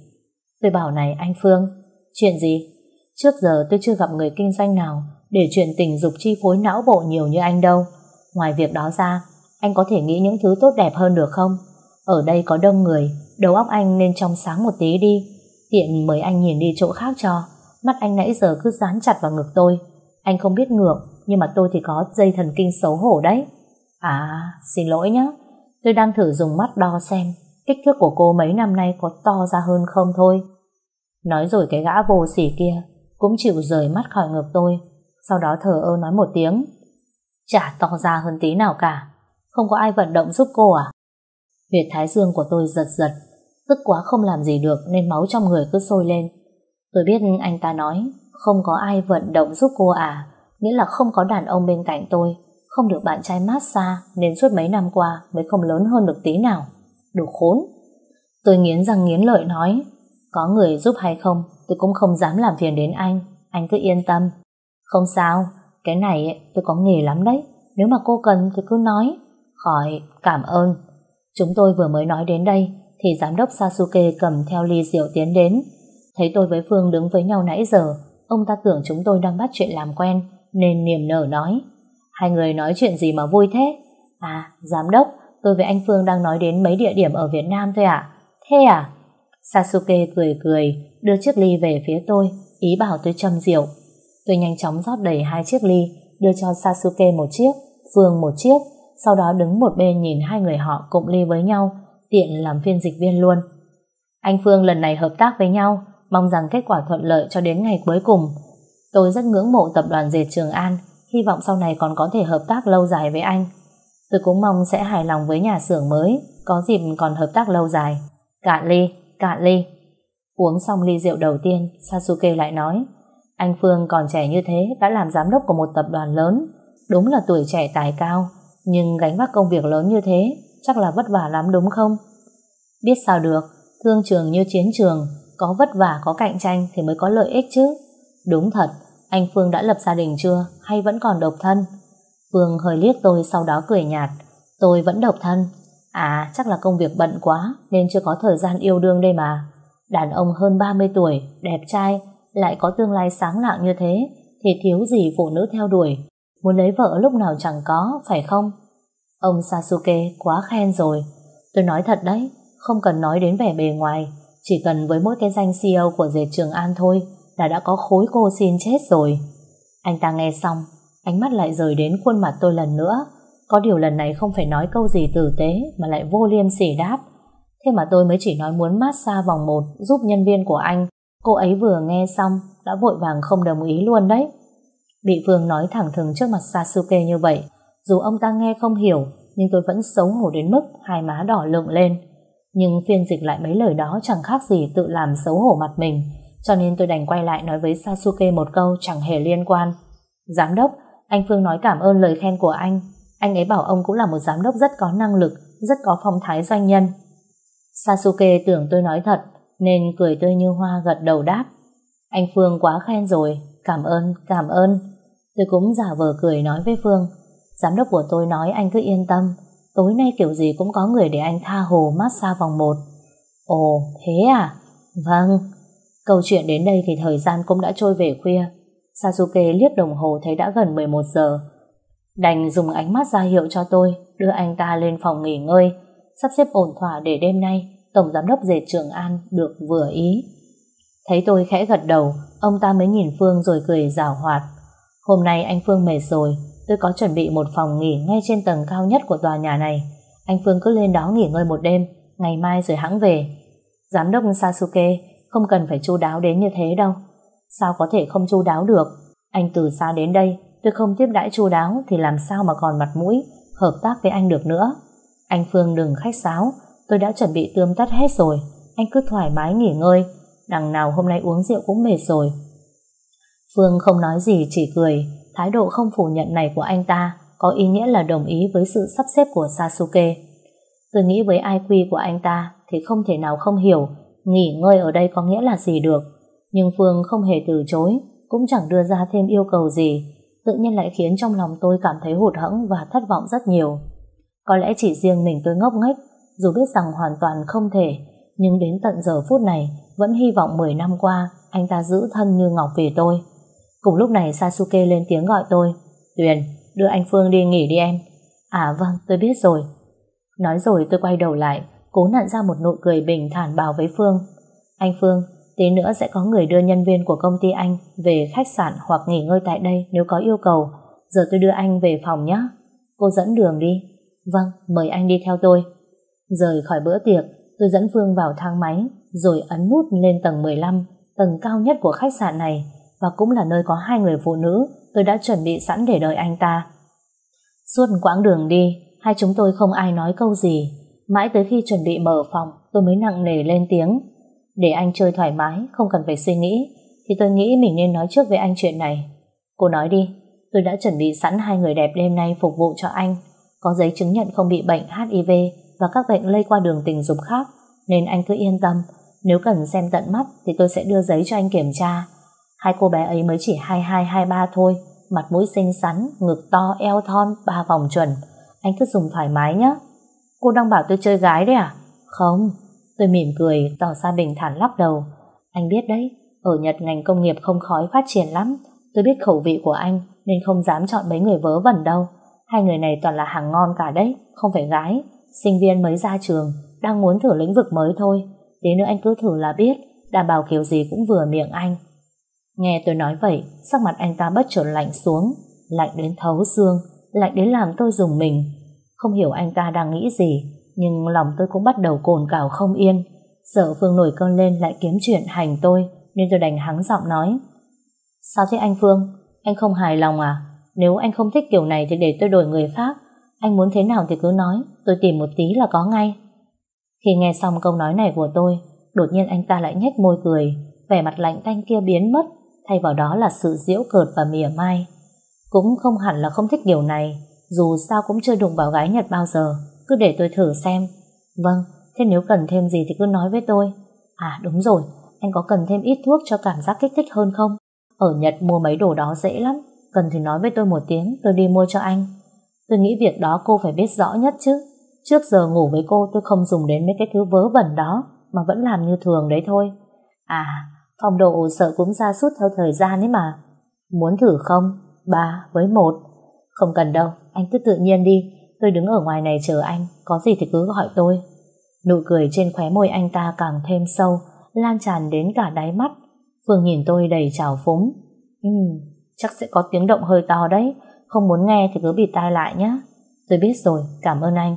Tôi bảo này anh Phương, chuyện gì? Trước giờ tôi chưa gặp người kinh doanh nào để chuyện tình dục chi phối não bộ nhiều như anh đâu. Ngoài việc đó ra, anh có thể nghĩ những thứ tốt đẹp hơn được không? Ở đây có đông người, đầu óc anh nên trong sáng một tí đi. Tiện mời anh nhìn đi chỗ khác cho. Mắt anh nãy giờ cứ dán chặt vào ngực tôi. Anh không biết ngược, nhưng mà tôi thì có dây thần kinh xấu hổ đấy. À, xin lỗi nhé. Tôi đang thử dùng mắt đo xem kích thước của cô mấy năm nay có to ra hơn không thôi. Nói rồi cái gã vô sỉ kia cũng chịu rời mắt khỏi ngực tôi. Sau đó thở ơ nói một tiếng. Chả to ra hơn tí nào cả. Không có ai vận động giúp cô à? Huyệt thái dương của tôi giật giật. Tức quá không làm gì được nên máu trong người cứ sôi lên. Tôi biết anh ta nói không có ai vận động giúp cô à. Nghĩa là không có đàn ông bên cạnh tôi. Không được bạn trai massage nên suốt mấy năm qua mới không lớn hơn được tí nào. Đồ khốn. Tôi nghiến răng nghiến lợi nói có người giúp hay không tôi cũng không dám làm phiền đến anh. Anh cứ yên tâm. Không sao, cái này tôi có nghề lắm đấy. Nếu mà cô cần thì cứ nói. Khỏi, cảm ơn. Chúng tôi vừa mới nói đến đây thì giám đốc Sasuke cầm theo ly rượu tiến đến. Thấy tôi với Phương đứng với nhau nãy giờ, ông ta tưởng chúng tôi đang bắt chuyện làm quen nên niềm nở nói. Hai người nói chuyện gì mà vui thế? À, giám đốc, tôi với anh Phương đang nói đến mấy địa điểm ở Việt Nam thôi ạ. Thế à? Sasuke cười cười, đưa chiếc ly về phía tôi, ý bảo tôi châm rượu. Tôi nhanh chóng rót đầy hai chiếc ly, đưa cho Sasuke một chiếc, Phương một chiếc, sau đó đứng một bên nhìn hai người họ cụng ly với nhau, tiện làm phiên dịch viên luôn. Anh Phương lần này hợp tác với nhau, mong rằng kết quả thuận lợi cho đến ngày cuối cùng. Tôi rất ngưỡng mộ tập đoàn dệt Trường An, hy vọng sau này còn có thể hợp tác lâu dài với anh. Tôi cũng mong sẽ hài lòng với nhà xưởng mới, có dịp còn hợp tác lâu dài. Cạn ly, cạn ly. Uống xong ly rượu đầu tiên, Sasuke lại nói, anh Phương còn trẻ như thế đã làm giám đốc của một tập đoàn lớn, đúng là tuổi trẻ tài cao, nhưng gánh vác công việc lớn như thế chắc là vất vả lắm đúng không? Biết sao được, thương trường như chiến trường, có vất vả có cạnh tranh thì mới có lợi ích chứ. Đúng thật, anh Phương đã lập gia đình chưa hay vẫn còn độc thân? Phương hơi liếc tôi sau đó cười nhạt. Tôi vẫn độc thân. À, chắc là công việc bận quá nên chưa có thời gian yêu đương đây mà. Đàn ông hơn 30 tuổi, đẹp trai, lại có tương lai sáng lạng như thế thì thiếu gì phụ nữ theo đuổi. Muốn lấy vợ lúc nào chẳng có, phải không? Ông Sasuke quá khen rồi. Tôi nói thật đấy, không cần nói đến vẻ bề ngoài, chỉ cần với mỗi cái danh CEO của dệt Trường An thôi là đã có khối cô xin chết rồi. Anh ta nghe xong, ánh mắt lại rời đến khuôn mặt tôi lần nữa. Có điều lần này không phải nói câu gì tử tế mà lại vô liêm sỉ đáp. Thế mà tôi mới chỉ nói muốn massage vòng một giúp nhân viên của anh. Cô ấy vừa nghe xong đã vội vàng không đồng ý luôn đấy. Bị Phương nói thẳng thừng trước mặt Sasuke như vậy dù ông ta nghe không hiểu nhưng tôi vẫn xấu hổ đến mức hai má đỏ lựng lên. Nhưng phiên dịch lại mấy lời đó chẳng khác gì tự làm xấu hổ mặt mình cho nên tôi đành quay lại nói với Sasuke một câu chẳng hề liên quan. Giám đốc, anh Phương nói cảm ơn lời khen của anh. Anh ấy bảo ông cũng là một giám đốc rất có năng lực, rất có phong thái doanh nhân. Sasuke tưởng tôi nói thật, nên cười tươi như hoa gật đầu đáp. Anh Phương quá khen rồi, cảm ơn, cảm ơn. Tôi cũng giả vờ cười nói với Phương. Giám đốc của tôi nói anh cứ yên tâm, tối nay kiểu gì cũng có người để anh tha hồ massage vòng một. Ồ, thế à? Vâng. Câu chuyện đến đây thì thời gian cũng đã trôi về khuya. Sasuke liếc đồng hồ thấy đã gần 11 giờ. Đành dùng ánh mắt ra hiệu cho tôi đưa anh ta lên phòng nghỉ ngơi, sắp xếp ổn thỏa để đêm nay Tổng Giám đốc Dệt Trường An được vừa ý. Thấy tôi khẽ gật đầu, ông ta mới nhìn Phương rồi cười rào hoạt. Hôm nay anh Phương mệt rồi, tôi có chuẩn bị một phòng nghỉ ngay trên tầng cao nhất của tòa nhà này. Anh Phương cứ lên đó nghỉ ngơi một đêm, ngày mai rồi hãng về. Giám đốc Sasuke không cần phải chu đáo đến như thế đâu. Sao có thể không chu đáo được? Anh từ xa đến đây, tôi không tiếp đãi chu đáo thì làm sao mà còn mặt mũi hợp tác với anh được nữa. Anh Phương đừng khách sáo, tôi đã chuẩn bị tươm tất hết rồi. Anh cứ thoải mái nghỉ ngơi, đằng nào hôm nay uống rượu cũng mệt rồi. Phương không nói gì chỉ cười, thái độ không phủ nhận này của anh ta có ý nghĩa là đồng ý với sự sắp xếp của Sasuke. Tôi nghĩ với IQ của anh ta thì không thể nào không hiểu nghỉ ngơi ở đây có nghĩa là gì được. Nhưng Phương không hề từ chối, cũng chẳng đưa ra thêm yêu cầu gì, tự nhiên lại khiến trong lòng tôi cảm thấy hụt hẫng và thất vọng rất nhiều. Có lẽ chỉ riêng mình tôi ngốc nghếch, dù biết rằng hoàn toàn không thể, nhưng đến tận giờ phút này vẫn hy vọng 10 năm qua anh ta giữ thân như ngọc về tôi. Cùng lúc này Sasuke lên tiếng gọi tôi. Tuyền, đưa anh Phương đi nghỉ đi em. À vâng, tôi biết rồi. Nói rồi tôi quay đầu lại, cố nặn ra một nụ cười bình thản bảo với Phương. Anh Phương, tí nữa sẽ có người đưa nhân viên của công ty anh về khách sạn hoặc nghỉ ngơi tại đây nếu có yêu cầu. Giờ tôi đưa anh về phòng nhé. Cô dẫn đường đi. Vâng, mời anh đi theo tôi. Rời khỏi bữa tiệc, tôi dẫn Phương vào thang máy, rồi ấn nút lên tầng 15, tầng cao nhất của khách sạn này, và cũng là nơi có hai người phụ nữ tôi đã chuẩn bị sẵn để đợi anh ta. Suốt quãng đường đi, hai chúng tôi không ai nói câu gì, mãi tới khi chuẩn bị mở phòng, tôi mới nặng nề lên tiếng. Để anh chơi thoải mái, không cần phải suy nghĩ, thì tôi nghĩ mình nên nói trước với anh chuyện này. Cô nói đi, tôi đã chuẩn bị sẵn hai người đẹp đêm nay phục vụ cho anh, có giấy chứng nhận không bị bệnh HIV và các bệnh lây qua đường tình dục khác, nên anh cứ yên tâm, nếu cần xem tận mắt thì tôi sẽ đưa giấy cho anh kiểm tra. Hai cô bé ấy mới chỉ 22-23 thôi, mặt mũi xinh xắn, ngực to, eo thon, ba vòng chuẩn. Anh cứ dùng thoải mái nhé. Cô đang bảo tôi chơi gái đấy à? Không, tôi mỉm cười, tỏ ra bình thản lắc đầu. Anh biết đấy, ở Nhật ngành công nghiệp không khói phát triển lắm. Tôi biết khẩu vị của anh, nên không dám chọn mấy người vớ vẩn đâu. Hai người này toàn là hàng ngon cả đấy, không phải gái. Sinh viên mới ra trường, đang muốn thử lĩnh vực mới thôi. Tí nữa anh cứ thử là biết, đảm bảo kiểu gì cũng vừa miệng anh. Nghe tôi nói vậy, sắc mặt anh ta bất chợt lạnh xuống, lạnh đến thấu xương, lạnh đến làm tôi dùng mình. Không hiểu anh ta đang nghĩ gì, nhưng lòng tôi cũng bắt đầu cồn cào không yên. Sợ Phương nổi cơn lên lại kiếm chuyện hành tôi, nên tôi đành hắng giọng nói. Sao thế anh Phương? Anh không hài lòng à? Nếu anh không thích kiểu này thì để tôi đổi người khác. Anh muốn thế nào thì cứ nói, tôi tìm một tí là có ngay. Khi nghe xong câu nói này của tôi, đột nhiên anh ta lại nhếch môi cười, vẻ mặt lạnh tanh kia biến mất, thay vào đó là sự diễu cợt và mỉa mai. Cũng không hẳn là không thích điều này, dù sao cũng chưa đụng vào gái Nhật bao giờ, cứ để tôi thử xem. Vâng, thế nếu cần thêm gì thì cứ nói với tôi. À đúng rồi, anh có cần thêm ít thuốc cho cảm giác kích thích hơn không? Ở Nhật mua mấy đồ đó dễ lắm, cần thì nói với tôi một tiếng, tôi đi mua cho anh. Tôi nghĩ việc đó cô phải biết rõ nhất chứ. Trước giờ ngủ với cô tôi không dùng đến mấy cái thứ vớ vẩn đó, mà vẫn làm như thường đấy thôi. À, phong độ sợ cũng ra suốt theo thời gian ấy mà. Muốn thử không? Ba với một. Không cần đâu, anh cứ tự nhiên đi. Tôi đứng ở ngoài này chờ anh, có gì thì cứ gọi tôi. Nụ cười trên khóe môi anh ta càng thêm sâu, lan tràn đến cả đáy mắt. Phương nhìn tôi đầy trào phúng. Ừ, chắc sẽ có tiếng động hơi to đấy, không muốn nghe thì cứ bịt tai lại nhé. Tôi biết rồi, cảm ơn anh.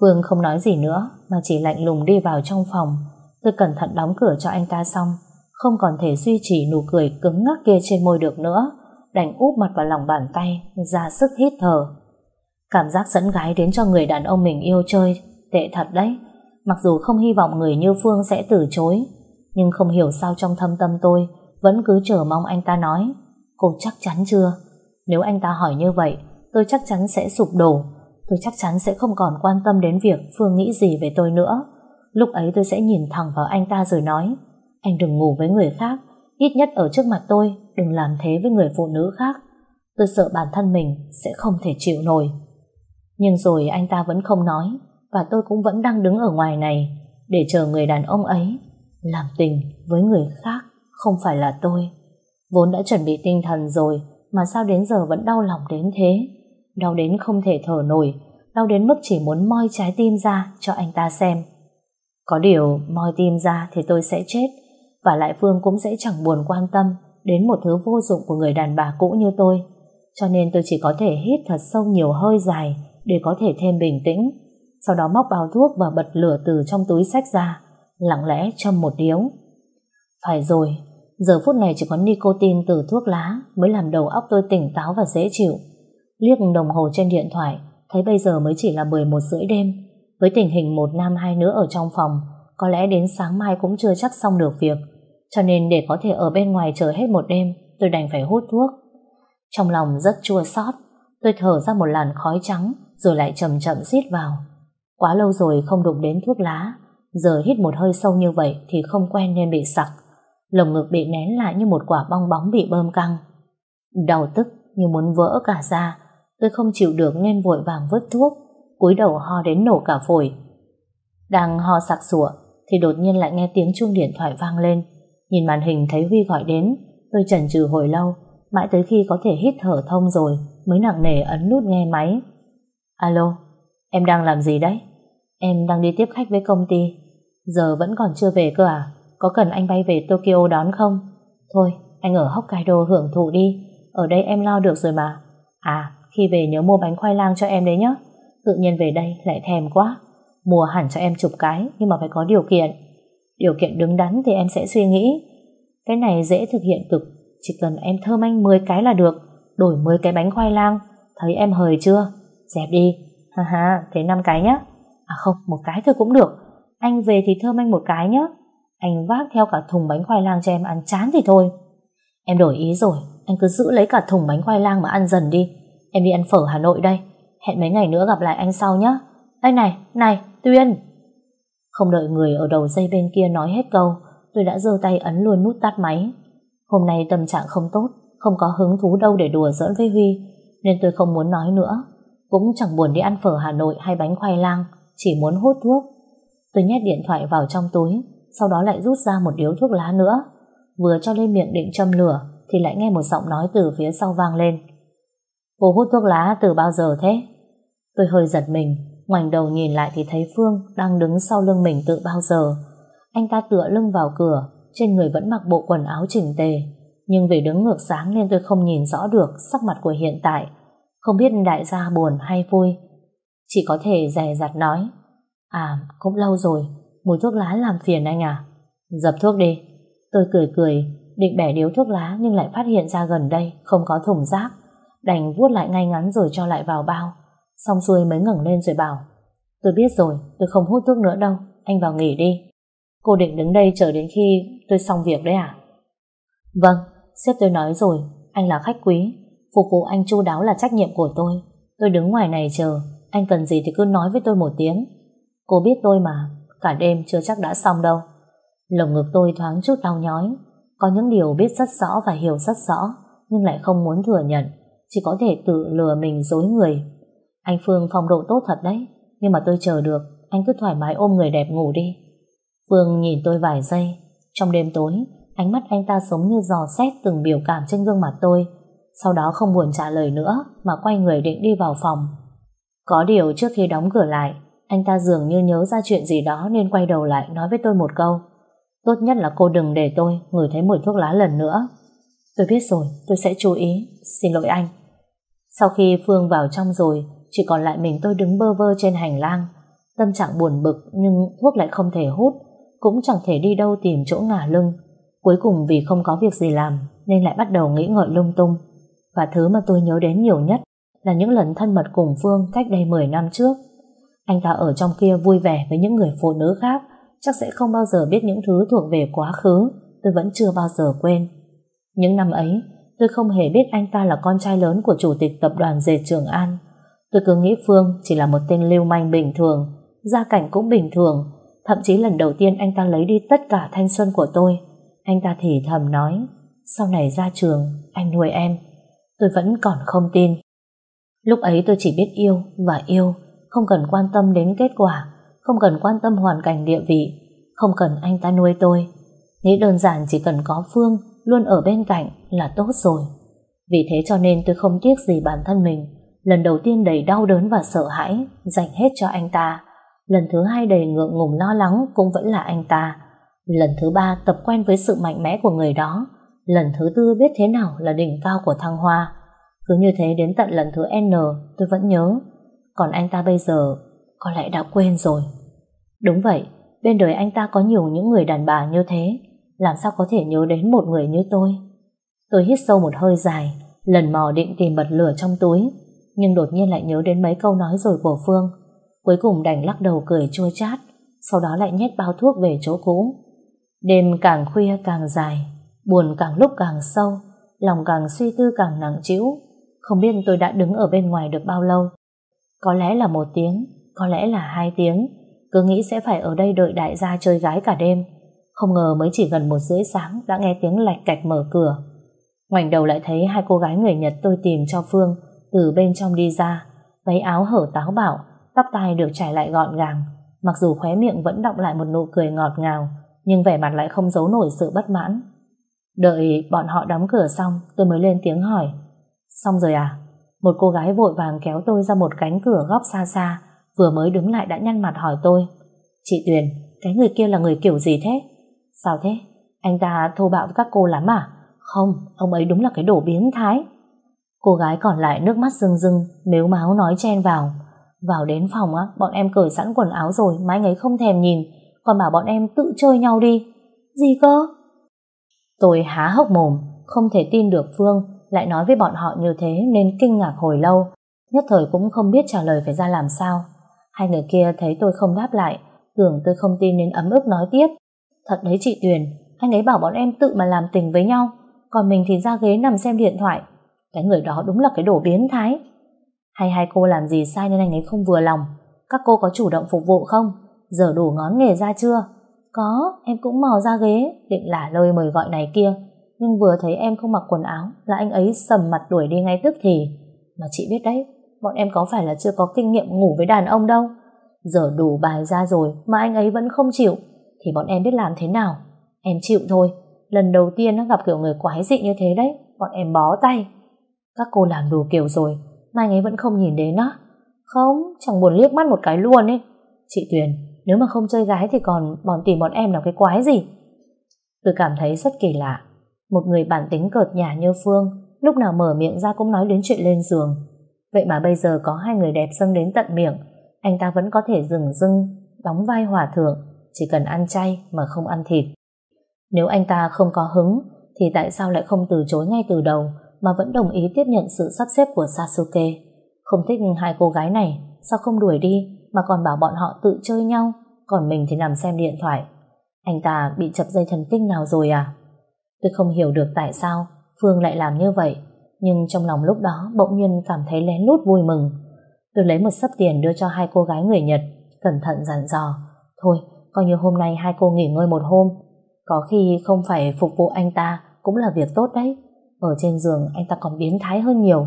Phương không nói gì nữa, mà chỉ lạnh lùng đi vào trong phòng. Tôi cẩn thận đóng cửa cho anh ta xong, không còn thể duy trì nụ cười cứng ngắc kia trên môi được nữa, đành úp mặt vào lòng bàn tay, ra sức hít thở. Cảm giác dẫn gái đến cho người đàn ông mình yêu chơi, tệ thật đấy. Mặc dù không hy vọng người như Phương sẽ từ chối, Nhưng không hiểu sao trong thâm tâm tôi vẫn cứ chờ mong anh ta nói Cô chắc chắn chưa? Nếu anh ta hỏi như vậy tôi chắc chắn sẽ sụp đổ tôi chắc chắn sẽ không còn quan tâm đến việc Phương nghĩ gì về tôi nữa. Lúc ấy tôi sẽ nhìn thẳng vào anh ta rồi nói anh đừng ngủ với người khác ít nhất ở trước mặt tôi đừng làm thế với người phụ nữ khác. Tôi sợ bản thân mình sẽ không thể chịu nổi. Nhưng rồi anh ta vẫn không nói và tôi cũng vẫn đang đứng ở ngoài này để chờ người đàn ông ấy làm tình với người khác không phải là tôi. Vốn đã chuẩn bị tinh thần rồi mà sao đến giờ vẫn đau lòng đến thế. Đau đến không thể thở nổi, đau đến mức chỉ muốn moi trái tim ra cho anh ta xem. Có điều moi tim ra thì tôi sẽ chết và lại Phương cũng sẽ chẳng buồn quan tâm đến một thứ vô dụng của người đàn bà cũ như tôi. Cho nên tôi chỉ có thể hít thật sâu nhiều hơi dài để có thể thêm bình tĩnh. Sau đó móc bao thuốc và bật lửa từ trong túi sách ra, lặng lẽ châm một điếu. Phải rồi, giờ phút này chỉ có nicotine từ thuốc lá mới làm đầu óc tôi tỉnh táo và dễ chịu. Liếc đồng hồ trên điện thoại, thấy bây giờ mới chỉ là 11 rưỡi đêm. Với tình hình một nam hai nữ ở trong phòng, có lẽ đến sáng mai cũng chưa chắc xong được việc. Cho nên để có thể ở bên ngoài chờ hết một đêm, tôi đành phải hút thuốc. Trong lòng rất chua xót, tôi thở ra một làn khói trắng, rồi lại chậm chậm xít vào. Quá lâu rồi không đụng đến thuốc lá, giờ hít một hơi sâu như vậy thì không quen nên bị sặc. Lồng ngực bị nén lại như một quả bong bóng bị bơm căng. Đau tức như muốn vỡ cả ra, tôi không chịu được nên vội vàng vứt thuốc, cúi đầu ho đến nổ cả phổi. Đang ho sặc sụa thì đột nhiên lại nghe tiếng chuông điện thoại vang lên. Nhìn màn hình thấy Huy gọi đến, tôi chần chừ hồi lâu, mãi tới khi có thể hít thở thông rồi mới nặng nề ấn nút nghe máy. Alo, em đang làm gì đấy? Em đang đi tiếp khách với công ty. Giờ vẫn còn chưa về cơ à? Có cần anh bay về Tokyo đón không? Thôi, anh ở Hokkaido hưởng thụ đi. Ở đây em lo được rồi mà. À, khi về nhớ mua bánh khoai lang cho em đấy nhé. Tự nhiên về đây lại thèm quá. Mua hẳn cho em chục cái, nhưng mà phải có điều kiện. Điều kiện đứng đắn thì em sẽ suy nghĩ. Cái này dễ thực hiện cực, chỉ cần em thơm anh 10 cái là được, đổi 10 cái bánh khoai lang. Thấy em hời chưa? Dẹp đi. Ha ha, thế 5 cái nhá. À không, một cái thôi cũng được. Anh về thì thơm anh một cái nhé. Anh vác theo cả thùng bánh khoai lang cho em ăn chán thì thôi. Em đổi ý rồi, anh cứ giữ lấy cả thùng bánh khoai lang mà ăn dần đi. Em đi ăn phở Hà Nội đây. Hẹn mấy ngày nữa gặp lại anh sau nhé. Ê này, này, Tuyên. Không đợi người ở đầu dây bên kia nói hết câu, tôi đã giơ tay ấn luôn nút tắt máy. Hôm nay tâm trạng không tốt, không có hứng thú đâu để đùa giỡn với Huy, nên tôi không muốn nói nữa. Cũng chẳng buồn đi ăn phở Hà Nội hay bánh khoai lang, chỉ muốn hút thuốc. Tôi nhét điện thoại vào trong túi, sau đó lại rút ra một điếu thuốc lá nữa. Vừa cho lên miệng định châm lửa, thì lại nghe một giọng nói từ phía sau vang lên. Cô hút thuốc lá từ bao giờ thế? Tôi hơi giật mình, ngoảnh đầu nhìn lại thì thấy Phương đang đứng sau lưng mình từ bao giờ. Anh ta tựa lưng vào cửa, trên người vẫn mặc bộ quần áo chỉnh tề, nhưng vì đứng ngược sáng nên tôi không nhìn rõ được sắc mặt của hiện tại. Không biết đại gia buồn hay vui. Chỉ có thể dè dặt nói, à, cũng lâu rồi, mùi thuốc lá làm phiền anh à? Dập thuốc đi. Tôi cười cười, định bẻ điếu thuốc lá nhưng lại phát hiện ra gần đây không có thùng rác. Đành vuốt lại ngay ngắn rồi cho lại vào bao. Xong xuôi mới ngẩng lên rồi bảo Tôi biết rồi, tôi không hút thuốc nữa đâu Anh vào nghỉ đi. Cô định đứng đây chờ đến khi tôi xong việc đấy à? Vâng, sếp tôi nói rồi Anh là khách quý Phục vụ anh chu đáo là trách nhiệm của tôi. Tôi đứng ngoài này chờ Anh cần gì thì cứ nói với tôi một tiếng. Cô biết tôi mà Cả đêm chưa chắc đã xong đâu. Lồng ngực tôi thoáng chút đau nhói Có những điều biết rất rõ và hiểu rất rõ Nhưng lại không muốn thừa nhận Chỉ có thể tự lừa mình dối người anh Phương phong độ tốt thật đấy, nhưng mà tôi chờ được, anh cứ thoải mái ôm người đẹp ngủ đi. Phương nhìn tôi vài giây, trong đêm tối, ánh mắt anh ta giống như dò xét từng biểu cảm trên gương mặt tôi, sau đó không buồn trả lời nữa mà quay người định đi vào phòng. Có điều trước khi đóng cửa lại, anh ta dường như nhớ ra chuyện gì đó nên quay đầu lại nói với tôi một câu. Tốt nhất là cô đừng để tôi ngửi thấy mùi thuốc lá lần nữa. Tôi biết rồi, tôi sẽ chú ý. Xin lỗi anh. Sau khi Phương vào trong rồi, chỉ còn lại mình tôi đứng bơ vơ trên hành lang. Tâm trạng buồn bực nhưng thuốc lại không thể hút, cũng chẳng thể đi đâu tìm chỗ ngả lưng. Cuối cùng vì không có việc gì làm nên lại bắt đầu nghĩ ngợi lung tung. Và thứ mà tôi nhớ đến nhiều nhất là những lần thân mật cùng Phương cách đây 10 năm trước. Anh ta ở trong kia vui vẻ với những người phụ nữ khác, chắc sẽ không bao giờ biết những thứ thuộc về quá khứ tôi vẫn chưa bao giờ quên. Những năm ấy, tôi không hề biết anh ta là con trai lớn của chủ tịch tập đoàn dệt Trường An. Tôi cứ nghĩ Phương chỉ là một tên lưu manh bình thường, gia cảnh cũng bình thường, thậm chí lần đầu tiên anh ta lấy đi tất cả thanh xuân của tôi. Anh ta thì thầm nói, sau này ra trường, anh nuôi em. Tôi vẫn còn không tin. Lúc ấy tôi chỉ biết yêu và yêu, không cần quan tâm đến kết quả, không cần quan tâm hoàn cảnh địa vị, không cần anh ta nuôi tôi. Nghĩ đơn giản chỉ cần có Phương luôn ở bên cạnh là tốt rồi. Vì thế cho nên tôi không tiếc gì bản thân mình. Lần đầu tiên đầy đau đớn và sợ hãi, dành hết cho anh ta. Lần thứ hai đầy ngượng ngùng lo lắng cũng vẫn là anh ta. Lần thứ ba tập quen với sự mạnh mẽ của người đó. Lần thứ tư biết thế nào là đỉnh cao của thăng hoa. Cứ như thế đến tận lần thứ N tôi vẫn nhớ. Còn anh ta bây giờ có lẽ đã quên rồi. Đúng vậy, bên đời anh ta có nhiều những người đàn bà như thế. Làm sao có thể nhớ đến một người như tôi? Tôi hít sâu một hơi dài, lần mò định tìm bật lửa trong túi, nhưng đột nhiên lại nhớ đến mấy câu nói rồi của Phương. Cuối cùng đành lắc đầu cười chua chát, sau đó lại nhét bao thuốc về chỗ cũ. Đêm càng khuya càng dài, buồn càng lúc càng sâu, lòng càng suy tư càng nặng trĩu. Không biết tôi đã đứng ở bên ngoài được bao lâu. Có lẽ là một tiếng, có lẽ là hai tiếng. Cứ nghĩ sẽ phải ở đây đợi đại gia chơi gái cả đêm. Không ngờ mới chỉ gần một rưỡi sáng đã nghe tiếng lạch cạch mở cửa. Ngoảnh đầu lại thấy hai cô gái người Nhật tôi tìm cho Phương từ bên trong đi ra, váy áo hở táo bạo, tóc tai được trải lại gọn gàng. Mặc dù khóe miệng vẫn động lại một nụ cười ngọt ngào, nhưng vẻ mặt lại không giấu nổi sự bất mãn. Đợi bọn họ đóng cửa xong, tôi mới lên tiếng hỏi. Xong rồi à? Một cô gái vội vàng kéo tôi ra một cánh cửa góc xa xa, vừa mới đứng lại đã nhăn mặt hỏi tôi. Chị Tuyền, cái người kia là người kiểu gì thế? Sao thế? Anh ta thô bạo với các cô lắm à? Không, ông ấy đúng là cái đồ biến thái. Cô gái còn lại nước mắt rưng rưng, mếu máu nói chen vào. Vào đến phòng á, bọn em cởi sẵn quần áo rồi mà anh ấy không thèm nhìn, còn bảo bọn em tự chơi nhau đi. Gì cơ? Tôi há hốc mồm, không thể tin được Phương lại nói với bọn họ như thế nên kinh ngạc hồi lâu, nhất thời cũng không biết trả lời phải ra làm sao. Hai người kia thấy tôi không đáp lại, tưởng tôi không tin nên ấm ức nói tiếp. Thật đấy chị Tuyền, anh ấy bảo bọn em tự mà làm tình với nhau, còn mình thì ra ghế nằm xem điện thoại. Cái người đó đúng là cái đồ biến thái. Hay hai cô làm gì sai nên anh ấy không vừa lòng? Các cô có chủ động phục vụ không? Giờ đủ ngón nghề ra chưa? Có, em cũng mò ra ghế, định lả lời mời gọi này kia. Nhưng vừa thấy em không mặc quần áo là anh ấy sầm mặt đuổi đi ngay tức thì. Mà chị biết đấy, bọn em có phải là chưa có kinh nghiệm ngủ với đàn ông đâu. Giờ đủ bài ra rồi mà anh ấy vẫn không chịu thì bọn em biết làm thế nào. Em chịu thôi. Lần đầu tiên nó gặp kiểu người quái dị như thế đấy. Bọn em bó tay. Các cô làm đủ kiểu rồi mai ấy vẫn không nhìn đến á. Không, chẳng buồn liếc mắt một cái luôn ấy. Chị Tuyền, nếu mà không chơi gái thì còn bọn tìm bọn em làm cái quái gì? Tôi cảm thấy rất kỳ lạ. Một người bản tính cợt nhả như Phương lúc nào mở miệng ra cũng nói đến chuyện lên giường. Vậy mà bây giờ có hai người đẹp dâng đến tận miệng anh ta vẫn có thể dừng dưng đóng vai hòa thượng chỉ cần ăn chay mà không ăn thịt. Nếu anh ta không có hứng, thì tại sao lại không từ chối ngay từ đầu mà vẫn đồng ý tiếp nhận sự sắp xếp của Sasuke? Không thích hai cô gái này, sao không đuổi đi mà còn bảo bọn họ tự chơi nhau, còn mình thì nằm xem điện thoại. Anh ta bị chập dây thần kinh nào rồi à? Tôi không hiểu được tại sao Phương lại làm như vậy, nhưng trong lòng lúc đó bỗng nhiên cảm thấy lén lút vui mừng. Tôi lấy một sấp tiền đưa cho hai cô gái người Nhật, cẩn thận dặn dò. Thôi, coi như hôm nay hai cô nghỉ ngơi một hôm. Có khi không phải phục vụ anh ta cũng là việc tốt đấy. Ở trên giường anh ta còn biến thái hơn nhiều.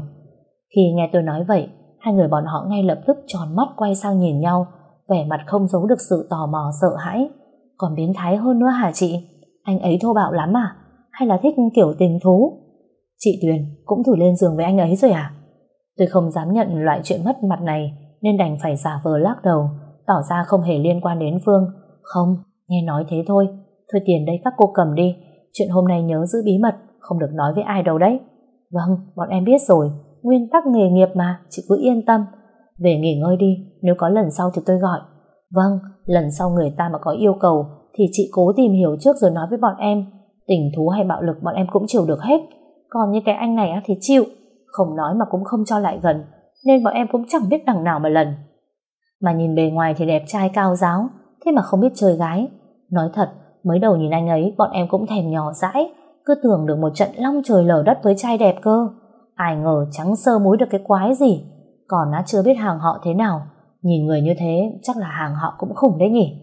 Khi nghe tôi nói vậy, hai người bọn họ ngay lập tức tròn mắt quay sang nhìn nhau, vẻ mặt không giấu được sự tò mò sợ hãi. Còn biến thái hơn nữa hả chị? Anh ấy thô bạo lắm à? Hay là thích kiểu tình thú? Chị Tuyền cũng thử lên giường với anh ấy rồi à? Tôi không dám nhận loại chuyện mất mặt này nên đành phải giả vờ lắc đầu, tỏ ra không hề liên quan đến Phương. Không, nghe nói thế thôi. Thôi tiền đây các cô cầm đi. Chuyện hôm nay nhớ giữ bí mật, không được nói với ai đâu đấy. Vâng, bọn em biết rồi. Nguyên tắc nghề nghiệp mà, chị cứ yên tâm. Về nghỉ ngơi đi, nếu có lần sau thì tôi gọi. Vâng, lần sau người ta mà có yêu cầu thì chị cố tìm hiểu trước rồi nói với bọn em. Tình thú hay bạo lực bọn em cũng chịu được hết. Còn như cái anh này thì chịu. Không nói mà cũng không cho lại gần. Nên bọn em cũng chẳng biết đằng nào mà lần. Mà nhìn bề ngoài thì đẹp trai cao giáo, thế mà không biết chơi gái. Nói thật, mới đầu nhìn anh ấy bọn em cũng thèm nhỏ dãi, cứ tưởng được một trận long trời lở đất với trai đẹp cơ. Ai ngờ trắng sơ múi được cái quái gì, còn nó chưa biết hàng họ thế nào. Nhìn người như thế chắc là hàng họ cũng khủng đấy nhỉ.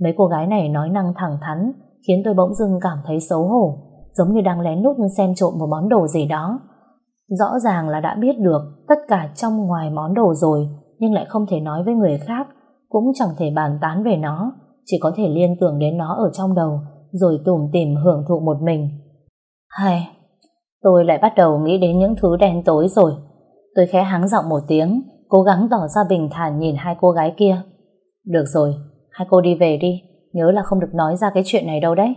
Mấy cô gái này nói năng thẳng thắn, khiến tôi bỗng dưng cảm thấy xấu hổ, giống như đang lén lút xem trộm một món đồ gì đó. Rõ ràng là đã biết được tất cả trong ngoài món đồ rồi, nhưng lại không thể nói với người khác, cũng chẳng thể bàn tán về nó, chỉ có thể liên tưởng đến nó ở trong đầu, rồi tủm tỉm hưởng thụ một mình. Hay, tôi lại bắt đầu nghĩ đến những thứ đen tối rồi. Tôi khẽ hắng giọng một tiếng, cố gắng tỏ ra bình thản nhìn hai cô gái kia. Được rồi, hai cô đi về đi, nhớ là không được nói ra cái chuyện này đâu đấy.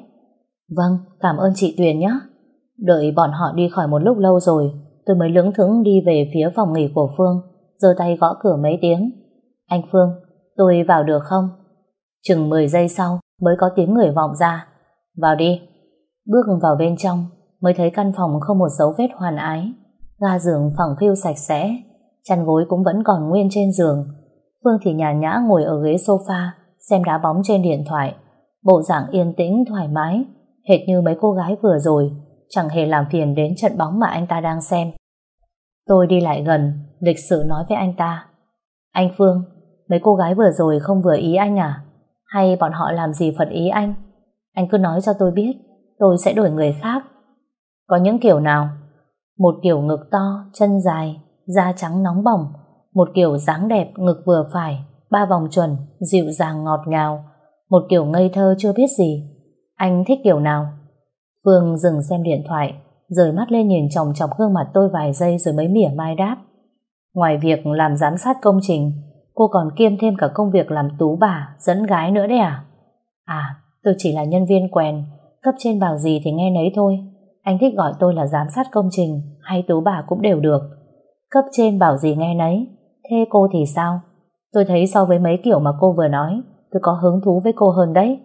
Vâng, cảm ơn chị Tuyền nhé. Đợi bọn họ đi khỏi một lúc lâu rồi, tôi mới lững thững đi về phía phòng nghỉ của Phương, giơ tay gõ cửa mấy tiếng. Anh Phương, tôi vào được không? Chừng 10 giây sau mới có tiếng người vọng ra. Vào đi. Bước vào bên trong, mới thấy căn phòng không một dấu vết hoàn ái. Ga giường phẳng phiu sạch sẽ, chăn gối cũng vẫn còn nguyên trên giường. Phương thì nhàn nhã ngồi ở ghế sofa, xem đá bóng trên điện thoại. Bộ dạng yên tĩnh, thoải mái, hệt như mấy cô gái vừa rồi, chẳng hề làm phiền đến trận bóng mà anh ta đang xem. Tôi đi lại gần, lịch sự nói với anh ta. Anh Phương, mấy cô gái vừa rồi không vừa ý anh à? Hay bọn họ làm gì phật ý anh? Anh cứ nói cho tôi biết, tôi sẽ đổi người khác. Có những kiểu nào? Một kiểu ngực to, chân dài, da trắng nóng bỏng, một kiểu dáng đẹp, ngực vừa phải, ba vòng chuẩn, dịu dàng ngọt ngào, một kiểu ngây thơ chưa biết gì. Anh thích kiểu nào? Phương dừng xem điện thoại, rời mắt lên nhìn chồng chọc gương mặt tôi vài giây rồi mới mỉa mai đáp. Ngoài việc làm giám sát công trình, cô còn kiêm thêm cả công việc làm tú bà, dẫn gái nữa đấy à? À, tôi chỉ là nhân viên quèn, cấp trên bảo gì thì nghe nấy thôi. Anh thích gọi tôi là giám sát công trình hay tú bà cũng đều được. Cấp trên bảo gì nghe nấy. Thế cô thì sao? Tôi thấy so với mấy kiểu mà cô vừa nói, tôi có hứng thú với cô hơn đấy.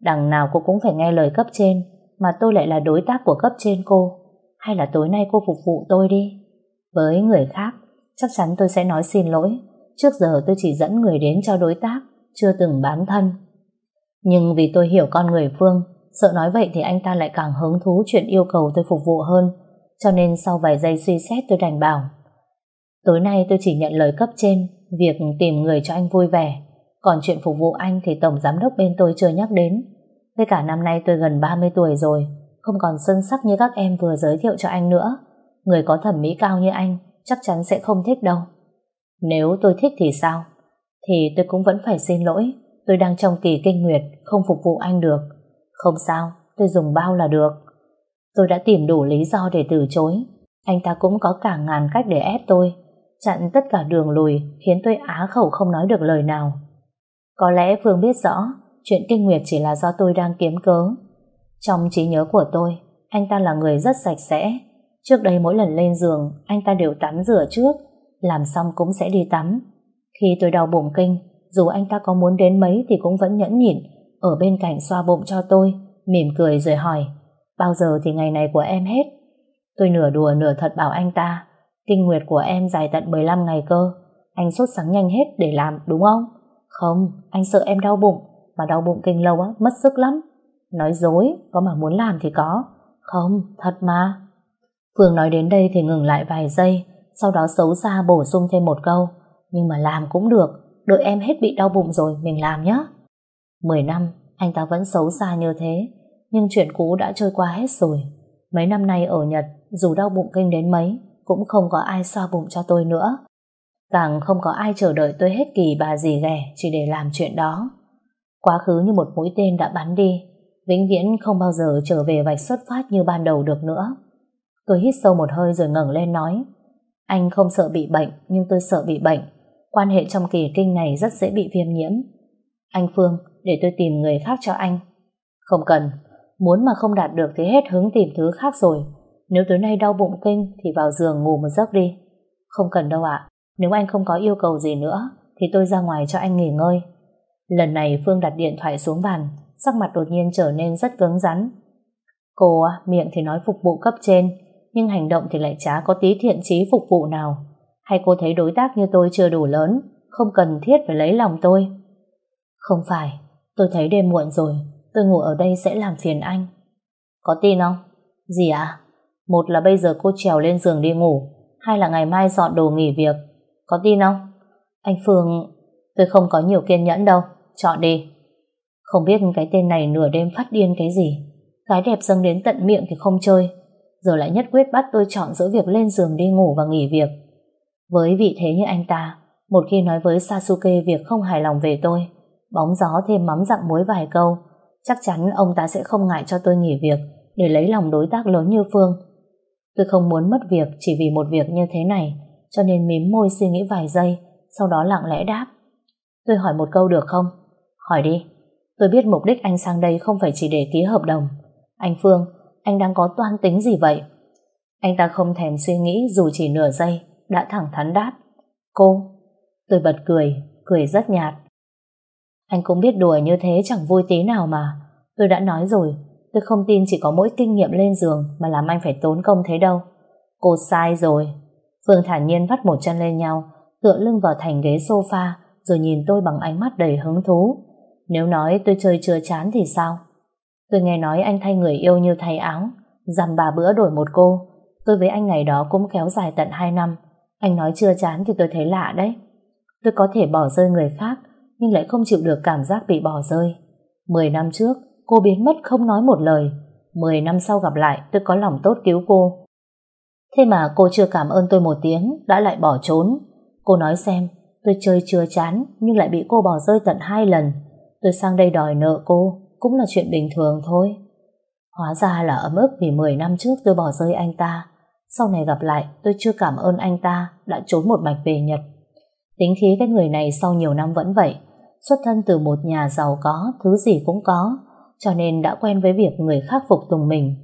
Đằng nào cô cũng phải nghe lời cấp trên, mà tôi lại là đối tác của cấp trên cô. Hay là tối nay cô phục vụ tôi đi? Với người khác, chắc chắn tôi sẽ nói xin lỗi. Trước giờ tôi chỉ dẫn người đến cho đối tác, chưa từng bán thân. Nhưng vì tôi hiểu con người Phương, sợ nói vậy thì anh ta lại càng hứng thú chuyện yêu cầu tôi phục vụ hơn, cho nên sau vài giây suy xét tôi đành bảo. Tối nay tôi chỉ nhận lời cấp trên, việc tìm người cho anh vui vẻ, còn chuyện phục vụ anh thì tổng giám đốc bên tôi chưa nhắc đến. Với cả năm nay tôi gần 30 tuổi rồi, không còn sân sắc như các em vừa giới thiệu cho anh nữa. Người có thẩm mỹ cao như anh chắc chắn sẽ không thích đâu. Nếu tôi thích thì sao? Thì tôi cũng vẫn phải xin lỗi. Tôi đang trong kỳ kinh nguyệt, không phục vụ anh được. Không sao, tôi dùng bao là được. Tôi đã tìm đủ lý do để từ chối. Anh ta cũng có cả ngàn cách để ép tôi. Chặn tất cả đường lùi khiến tôi á khẩu không nói được lời nào. Có lẽ Phương biết rõ chuyện kinh nguyệt chỉ là do tôi đang kiếm cớ. Trong trí nhớ của tôi, anh ta là người rất sạch sẽ. Trước đây mỗi lần lên giường, anh ta đều tắm rửa trước, làm xong cũng sẽ đi tắm. Khi tôi đau bụng kinh, dù anh ta có muốn đến mấy thì cũng vẫn nhẫn nhịn, ở bên cạnh xoa bụng cho tôi, mỉm cười rồi hỏi, bao giờ thì ngày này của em hết? Tôi nửa đùa nửa thật bảo anh ta, kinh nguyệt của em dài tận 15 ngày cơ, anh sốt sáng nhanh hết để làm đúng không? Không, anh sợ em đau bụng, mà đau bụng kinh lâu á, mất sức lắm. Nói dối, có mà muốn làm thì có. Không, thật mà. Phương nói đến đây thì ngừng lại vài giây, sau đó xấu xa bổ sung thêm một câu. Nhưng mà làm cũng được, đợi em hết bị đau bụng rồi, mình làm nhé. Mười năm, anh ta vẫn xấu xa như thế, nhưng chuyện cũ đã trôi qua hết rồi. Mấy năm nay ở Nhật, dù đau bụng kinh đến mấy, cũng không có ai xoa bụng cho tôi nữa. Càng không có ai chờ đợi tôi hết kỳ bà gì ghẻ chỉ để làm chuyện đó. Quá khứ như một mũi tên đã bắn đi, vĩnh viễn không bao giờ trở về vạch xuất phát như ban đầu được nữa. Tôi hít sâu một hơi rồi ngẩng lên nói, anh không sợ bị bệnh, nhưng tôi sợ bị bệnh. Quan hệ trong kỳ kinh này rất dễ bị viêm nhiễm. Anh Phương, để tôi tìm người khác cho anh. Không cần, muốn mà không đạt được thì hết hứng tìm thứ khác rồi. Nếu tối nay đau bụng kinh thì vào giường ngủ một giấc đi. Không cần đâu ạ, nếu anh không có yêu cầu gì nữa thì tôi ra ngoài cho anh nghỉ ngơi. Lần này Phương đặt điện thoại xuống bàn, sắc mặt đột nhiên trở nên rất cứng rắn. Cô miệng thì nói phục vụ cấp trên, nhưng hành động thì lại chả có tí thiện chí phục vụ nào. Hay cô thấy đối tác như tôi chưa đủ lớn, không cần thiết phải lấy lòng tôi? Không phải, tôi thấy đêm muộn rồi, tôi ngủ ở đây sẽ làm phiền anh. Có tin không? Gì ạ? Một là bây giờ cô trèo lên giường đi ngủ, hai là ngày mai dọn đồ nghỉ việc. Có tin không? Anh Phương, tôi không có nhiều kiên nhẫn đâu, chọn đi. Không biết cái tên này nửa đêm phát điên cái gì. gái đẹp dâng đến tận miệng thì không chơi, giờ lại nhất quyết bắt tôi chọn giữa việc lên giường đi ngủ và nghỉ việc. Với vị thế như anh ta, một khi nói với Sasuke việc không hài lòng về tôi, bóng gió thêm mắm dặm muối vài câu, chắc chắn ông ta sẽ không ngại cho tôi nghỉ việc để lấy lòng đối tác lớn như Phương. Tôi không muốn mất việc chỉ vì một việc như thế này, cho nên mím môi suy nghĩ vài giây, sau đó lặng lẽ đáp. Tôi hỏi một câu được không? Hỏi đi. Tôi biết mục đích anh sang đây không phải chỉ để ký hợp đồng. Anh Phương, anh đang có toan tính gì vậy? Anh ta không thèm suy nghĩ dù chỉ nửa giây, đã thẳng thắn đáp. Cô, tôi bật cười, cười rất nhạt. Anh cũng biết đùa như thế chẳng vui tí nào mà. Tôi đã nói rồi, tôi không tin chỉ có mỗi kinh nghiệm lên giường mà làm anh phải tốn công thế đâu. Cô sai rồi. Phương thản nhiên vắt một chân lên nhau, tựa lưng vào thành ghế sofa, rồi nhìn tôi bằng ánh mắt đầy hứng thú. Nếu nói tôi chơi chưa chán thì sao? Tôi nghe nói anh thay người yêu như thay áo, dằm bà bữa đổi một cô. Tôi với anh ngày đó cũng kéo dài tận 2 năm. Anh nói chưa chán thì tôi thấy lạ đấy. Tôi có thể bỏ rơi người khác, nhưng lại không chịu được cảm giác bị bỏ rơi. 10 năm trước, cô biến mất không nói một lời. 10 năm sau gặp lại, tôi có lòng tốt cứu cô. Thế mà cô chưa cảm ơn tôi một tiếng, đã lại bỏ trốn. Cô nói xem, tôi chơi chưa chán, nhưng lại bị cô bỏ rơi tận hai lần. Tôi sang đây đòi nợ cô, cũng là chuyện bình thường thôi. Hóa ra là ấm ức vì 10 năm trước tôi bỏ rơi anh ta. Sau này gặp lại, tôi chưa cảm ơn anh ta đã trốn một mạch về Nhật. Tính khí cái người này sau nhiều năm vẫn vậy. Xuất thân từ một nhà giàu có, thứ gì cũng có, cho nên đã quen với việc người khác phục tùng mình.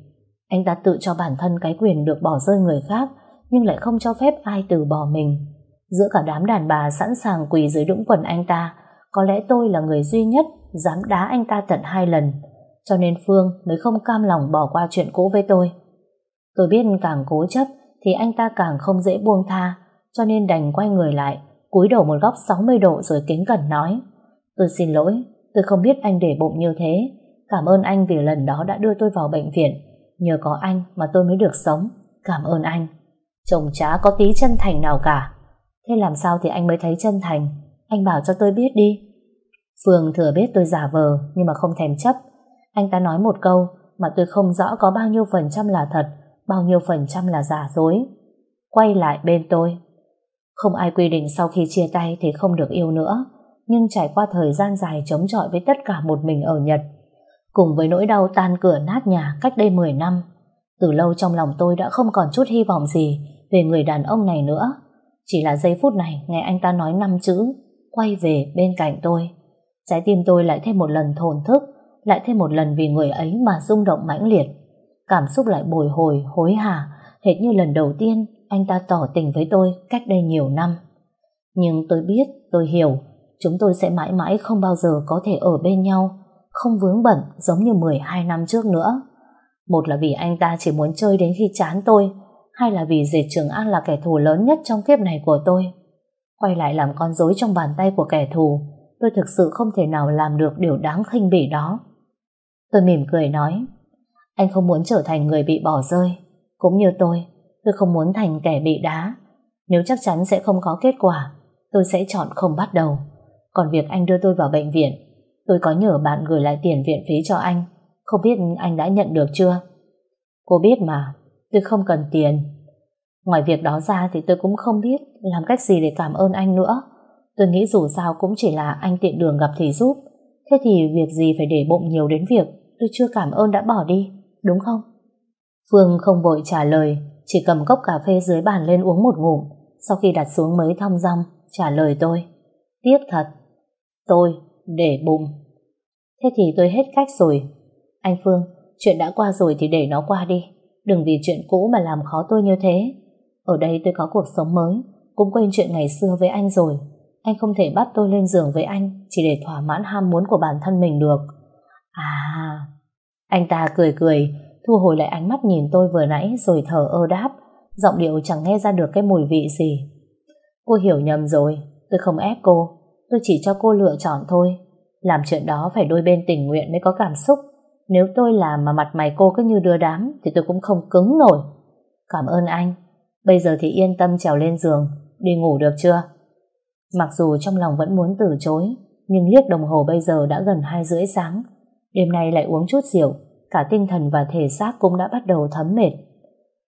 Anh ta tự cho bản thân cái quyền được bỏ rơi người khác, nhưng lại không cho phép ai từ bỏ mình. Giữa cả đám đàn bà sẵn sàng quỳ dưới đũng quần anh ta, có lẽ tôi là người duy nhất dám đá anh ta tận hai lần, cho nên Phương mới không cam lòng bỏ qua chuyện cũ với tôi. Tôi biết càng cố chấp thì anh ta càng không dễ buông tha, cho nên đành quay người lại, cúi đầu một góc 60 độ rồi kính cẩn nói. Tôi xin lỗi, tôi không biết anh để bụng như thế. Cảm ơn anh vì lần đó đã đưa tôi vào bệnh viện. Nhờ có anh mà tôi mới được sống. Cảm ơn anh. Chồng chả có tí chân thành nào cả. Thế làm sao thì anh mới thấy chân thành? Anh bảo cho tôi biết đi. Phương thừa biết tôi giả vờ nhưng mà không thèm chấp. Anh ta nói một câu mà tôi không rõ có bao nhiêu phần trăm là thật, bao nhiêu phần trăm là giả dối. Quay lại bên tôi. Không ai quy định sau khi chia tay thì không được yêu nữa, nhưng trải qua thời gian dài chống chọi với tất cả một mình ở Nhật, cùng với nỗi đau tan cửa nát nhà cách đây 10 năm, từ lâu trong lòng tôi đã không còn chút hy vọng gì về người đàn ông này nữa. Chỉ là giây phút này nghe anh ta nói năm chữ, quay về bên cạnh tôi. Trái tim tôi lại thêm một lần thổn thức, lại thêm một lần vì người ấy mà rung động mãnh liệt. Cảm xúc lại bồi hồi, hối hả, hệt như lần đầu tiên anh ta tỏ tình với tôi cách đây nhiều năm. Nhưng tôi biết, tôi hiểu, chúng tôi sẽ mãi mãi không bao giờ có thể ở bên nhau, không vướng bận giống như 12 năm trước nữa. Một là vì anh ta chỉ muốn chơi đến khi chán tôi, hai là vì Diệt Trường An là kẻ thù lớn nhất trong kiếp này của tôi. Quay lại làm con rối trong bàn tay của kẻ thù, tôi thực sự không thể nào làm được điều đáng khinh bỉ đó. Tôi mỉm cười nói, anh không muốn trở thành người bị bỏ rơi, cũng như tôi, tôi không muốn thành kẻ bị đá. Nếu chắc chắn sẽ không có kết quả, tôi sẽ chọn không bắt đầu. Còn việc anh đưa tôi vào bệnh viện, tôi có nhờ bạn gửi lại tiền viện phí cho anh, không biết anh đã nhận được chưa? Cô biết mà, tôi không cần tiền. Ngoài việc đó ra thì tôi cũng không biết làm cách gì để cảm ơn anh nữa. Tôi nghĩ dù sao cũng chỉ là anh tiện đường gặp thì giúp. Thế thì việc gì phải để bụng nhiều đến việc tôi chưa cảm ơn đã bỏ đi, đúng không? Phương không vội trả lời, chỉ cầm cốc cà phê dưới bàn lên uống một ngụm, sau khi đặt xuống mới thong dong trả lời tôi. Tiếc thật. Tôi, để bụng. Thế thì tôi hết cách rồi. Anh Phương, chuyện đã qua rồi thì để nó qua đi. Đừng vì chuyện cũ mà làm khó tôi như thế. Ở đây tôi có cuộc sống mới, cũng quên chuyện ngày xưa với anh rồi. Anh không thể bắt tôi lên giường với anh chỉ để thỏa mãn ham muốn của bản thân mình được. À... Anh ta cười cười, thu hồi lại ánh mắt nhìn tôi vừa nãy rồi thở ơ đáp, giọng điệu chẳng nghe ra được cái mùi vị gì. Cô hiểu nhầm rồi, tôi không ép cô, tôi chỉ cho cô lựa chọn thôi. Làm chuyện đó phải đôi bên tình nguyện mới có cảm xúc. Nếu tôi làm mà mặt mày cô cứ như đưa đám thì tôi cũng không cứng nổi. Cảm ơn anh. Bây giờ thì yên tâm trèo lên giường, đi ngủ được chưa? Mặc dù trong lòng vẫn muốn từ chối, nhưng liếc đồng hồ bây giờ đã gần hai rưỡi sáng. Đêm nay lại uống chút rượu, cả tinh thần và thể xác cũng đã bắt đầu thấm mệt.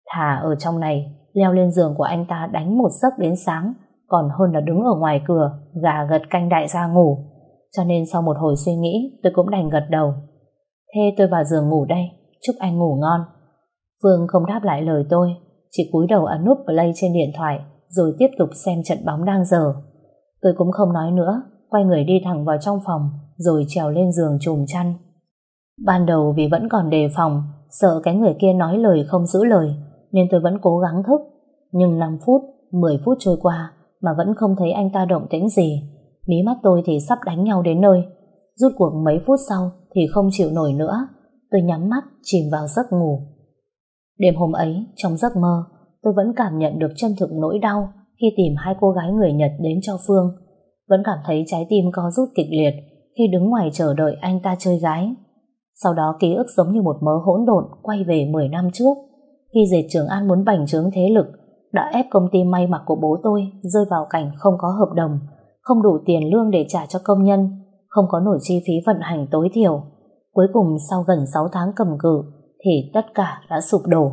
Thà ở trong này, leo lên giường của anh ta đánh một giấc đến sáng, còn hơn là đứng ở ngoài cửa, gà gật canh đại gia ngủ. Cho nên sau một hồi suy nghĩ, tôi cũng đành gật đầu. Thế tôi vào giường ngủ đây, chúc anh ngủ ngon. Phương không đáp lại lời tôi, chỉ cúi đầu ấn nút play trên điện thoại, rồi tiếp tục xem trận bóng đang giờ Tôi cũng không nói nữa, quay người đi thẳng vào trong phòng, rồi trèo lên giường trùm chăn. Ban đầu vì vẫn còn đề phòng, sợ cái người kia nói lời không giữ lời, nên tôi vẫn cố gắng thức. Nhưng 5 phút, 10 phút trôi qua, mà vẫn không thấy anh ta động tĩnh gì. Mí mắt tôi thì sắp đánh nhau đến nơi. Rút cuộc mấy phút sau thì không chịu nổi nữa. Tôi nhắm mắt, chìm vào giấc ngủ. Đêm hôm ấy, trong giấc mơ, tôi vẫn cảm nhận được chân thực nỗi đau khi tìm hai cô gái người Nhật đến cho Phương. Vẫn cảm thấy trái tim co rút kịch liệt khi đứng ngoài chờ đợi anh ta chơi gái. Sau đó ký ức giống như một mớ hỗn độn quay về 10 năm trước, khi dệt Trường An muốn bành trướng thế lực, đã ép công ty may mặc của bố tôi rơi vào cảnh không có hợp đồng, không đủ tiền lương để trả cho công nhân, không có nổi chi phí vận hành tối thiểu. Cuối cùng sau gần 6 tháng cầm cự thì tất cả đã sụp đổ.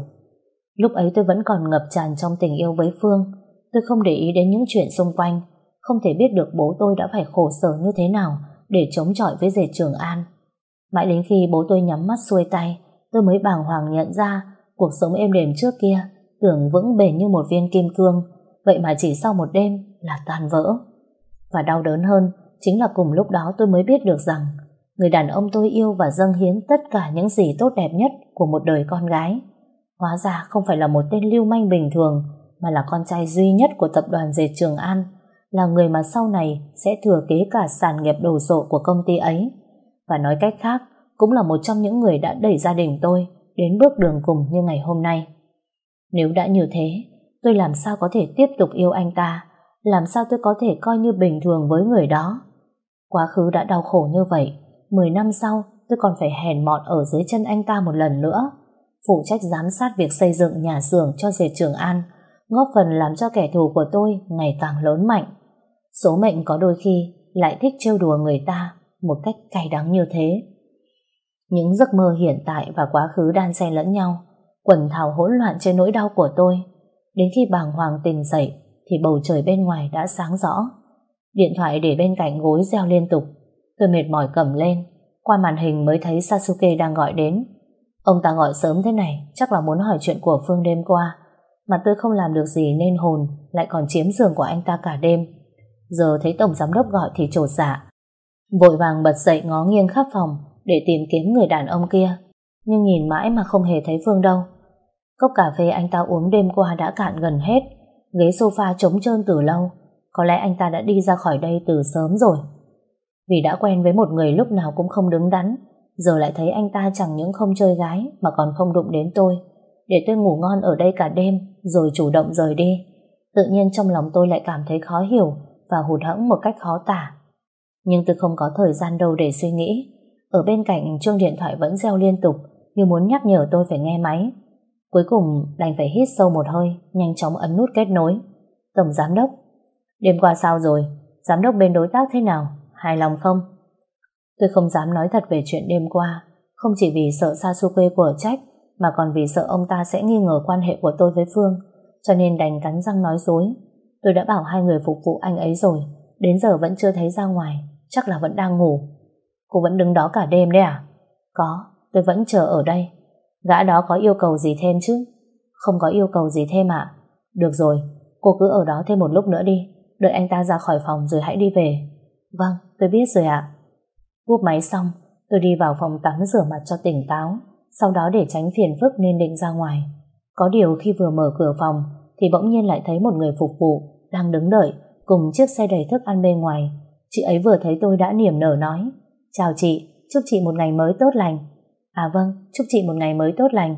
Lúc ấy tôi vẫn còn ngập tràn trong tình yêu với Phương, tôi không để ý đến những chuyện xung quanh, không thể biết được bố tôi đã phải khổ sở như thế nào để chống chọi với dệt Trường An. Mãi đến khi bố tôi nhắm mắt xuôi tay, tôi mới bàng hoàng nhận ra cuộc sống êm đềm trước kia tưởng vững bền như một viên kim cương, vậy mà chỉ sau một đêm là tan vỡ. Và đau đớn hơn chính là cùng lúc đó tôi mới biết được rằng người đàn ông tôi yêu và dâng hiến tất cả những gì tốt đẹp nhất của một đời con gái. Hóa ra không phải là một tên lưu manh bình thường, mà là con trai duy nhất của tập đoàn dệt Trường An, là người mà sau này sẽ thừa kế cả sản nghiệp đồ sộ của công ty ấy. Và nói cách khác, cũng là một trong những người đã đẩy gia đình tôi đến bước đường cùng như ngày hôm nay. Nếu đã như thế, tôi làm sao có thể tiếp tục yêu anh ta? Làm sao tôi có thể coi như bình thường với người đó? Quá khứ đã đau khổ như vậy, 10 năm sau tôi còn phải hèn mọn ở dưới chân anh ta một lần nữa. Phụ trách giám sát việc xây dựng nhà xưởng cho dệt Trường An, góp phần làm cho kẻ thù của tôi ngày càng lớn mạnh. Số mệnh có đôi khi lại thích trêu đùa người ta một cách cay đắng như thế. Những giấc mơ hiện tại và quá khứ đan xen lẫn nhau, quần thảo hỗn loạn trên nỗi đau của tôi. Đến khi bàng hoàng tỉnh dậy, thì bầu trời bên ngoài đã sáng rõ. Điện thoại để bên cạnh gối reo liên tục. Tôi mệt mỏi cầm lên, qua màn hình mới thấy Sasuke đang gọi đến. Ông ta gọi sớm thế này, chắc là muốn hỏi chuyện của Phương đêm qua. Mà tôi không làm được gì nên hồn, lại còn chiếm giường của anh ta cả đêm. Giờ thấy Tổng Giám Đốc gọi thì trột dạ. Vội vàng bật dậy ngó nghiêng khắp phòng, để tìm kiếm người đàn ông kia. Nhưng nhìn mãi mà không hề thấy Phương đâu. Cốc cà phê anh ta uống đêm qua đã cạn gần hết, ghế sofa trống trơn từ lâu. Có lẽ anh ta đã đi ra khỏi đây từ sớm rồi. Vì đã quen với một người lúc nào cũng không đứng đắn, giờ lại thấy anh ta chẳng những không chơi gái mà còn không đụng đến tôi. Để tôi ngủ ngon ở đây cả đêm, rồi chủ động rời đi. Tự nhiên trong lòng tôi lại cảm thấy khó hiểu và hụt hẫng một cách khó tả. Nhưng tôi không có thời gian đâu để suy nghĩ. Ở bên cạnh chuông điện thoại vẫn reo liên tục như muốn nhắc nhở tôi phải nghe máy. Cuối cùng đành phải hít sâu một hơi nhanh chóng ấn nút kết nối. Tổng Giám Đốc Đêm qua sao rồi? Giám đốc bên đối tác thế nào? Hài lòng không? Tôi không dám nói thật về chuyện đêm qua không chỉ vì sợ Sasuke của trách mà còn vì sợ ông ta sẽ nghi ngờ quan hệ của tôi với Phương cho nên đành cắn răng nói dối. Tôi đã bảo hai người phục vụ anh ấy rồi đến giờ vẫn chưa thấy ra ngoài chắc là vẫn đang ngủ Cô vẫn đứng đó cả đêm đấy à? Có, tôi vẫn chờ ở đây. Gã đó có yêu cầu gì thêm chứ? Không có yêu cầu gì thêm ạ. Được rồi, cô cứ ở đó thêm một lúc nữa đi. Đợi anh ta ra khỏi phòng rồi hãy đi về. Vâng, tôi biết rồi ạ. Cúp máy xong, tôi đi vào phòng tắm rửa mặt cho tỉnh táo. Sau đó để tránh phiền phức nên định ra ngoài. Có điều khi vừa mở cửa phòng thì bỗng nhiên lại thấy một người phục vụ đang đứng đợi cùng chiếc xe đầy thức ăn bên ngoài. Chị ấy vừa thấy tôi đã niềm nở nói Chào chị, chúc chị một ngày mới tốt lành. À vâng, chúc chị một ngày mới tốt lành.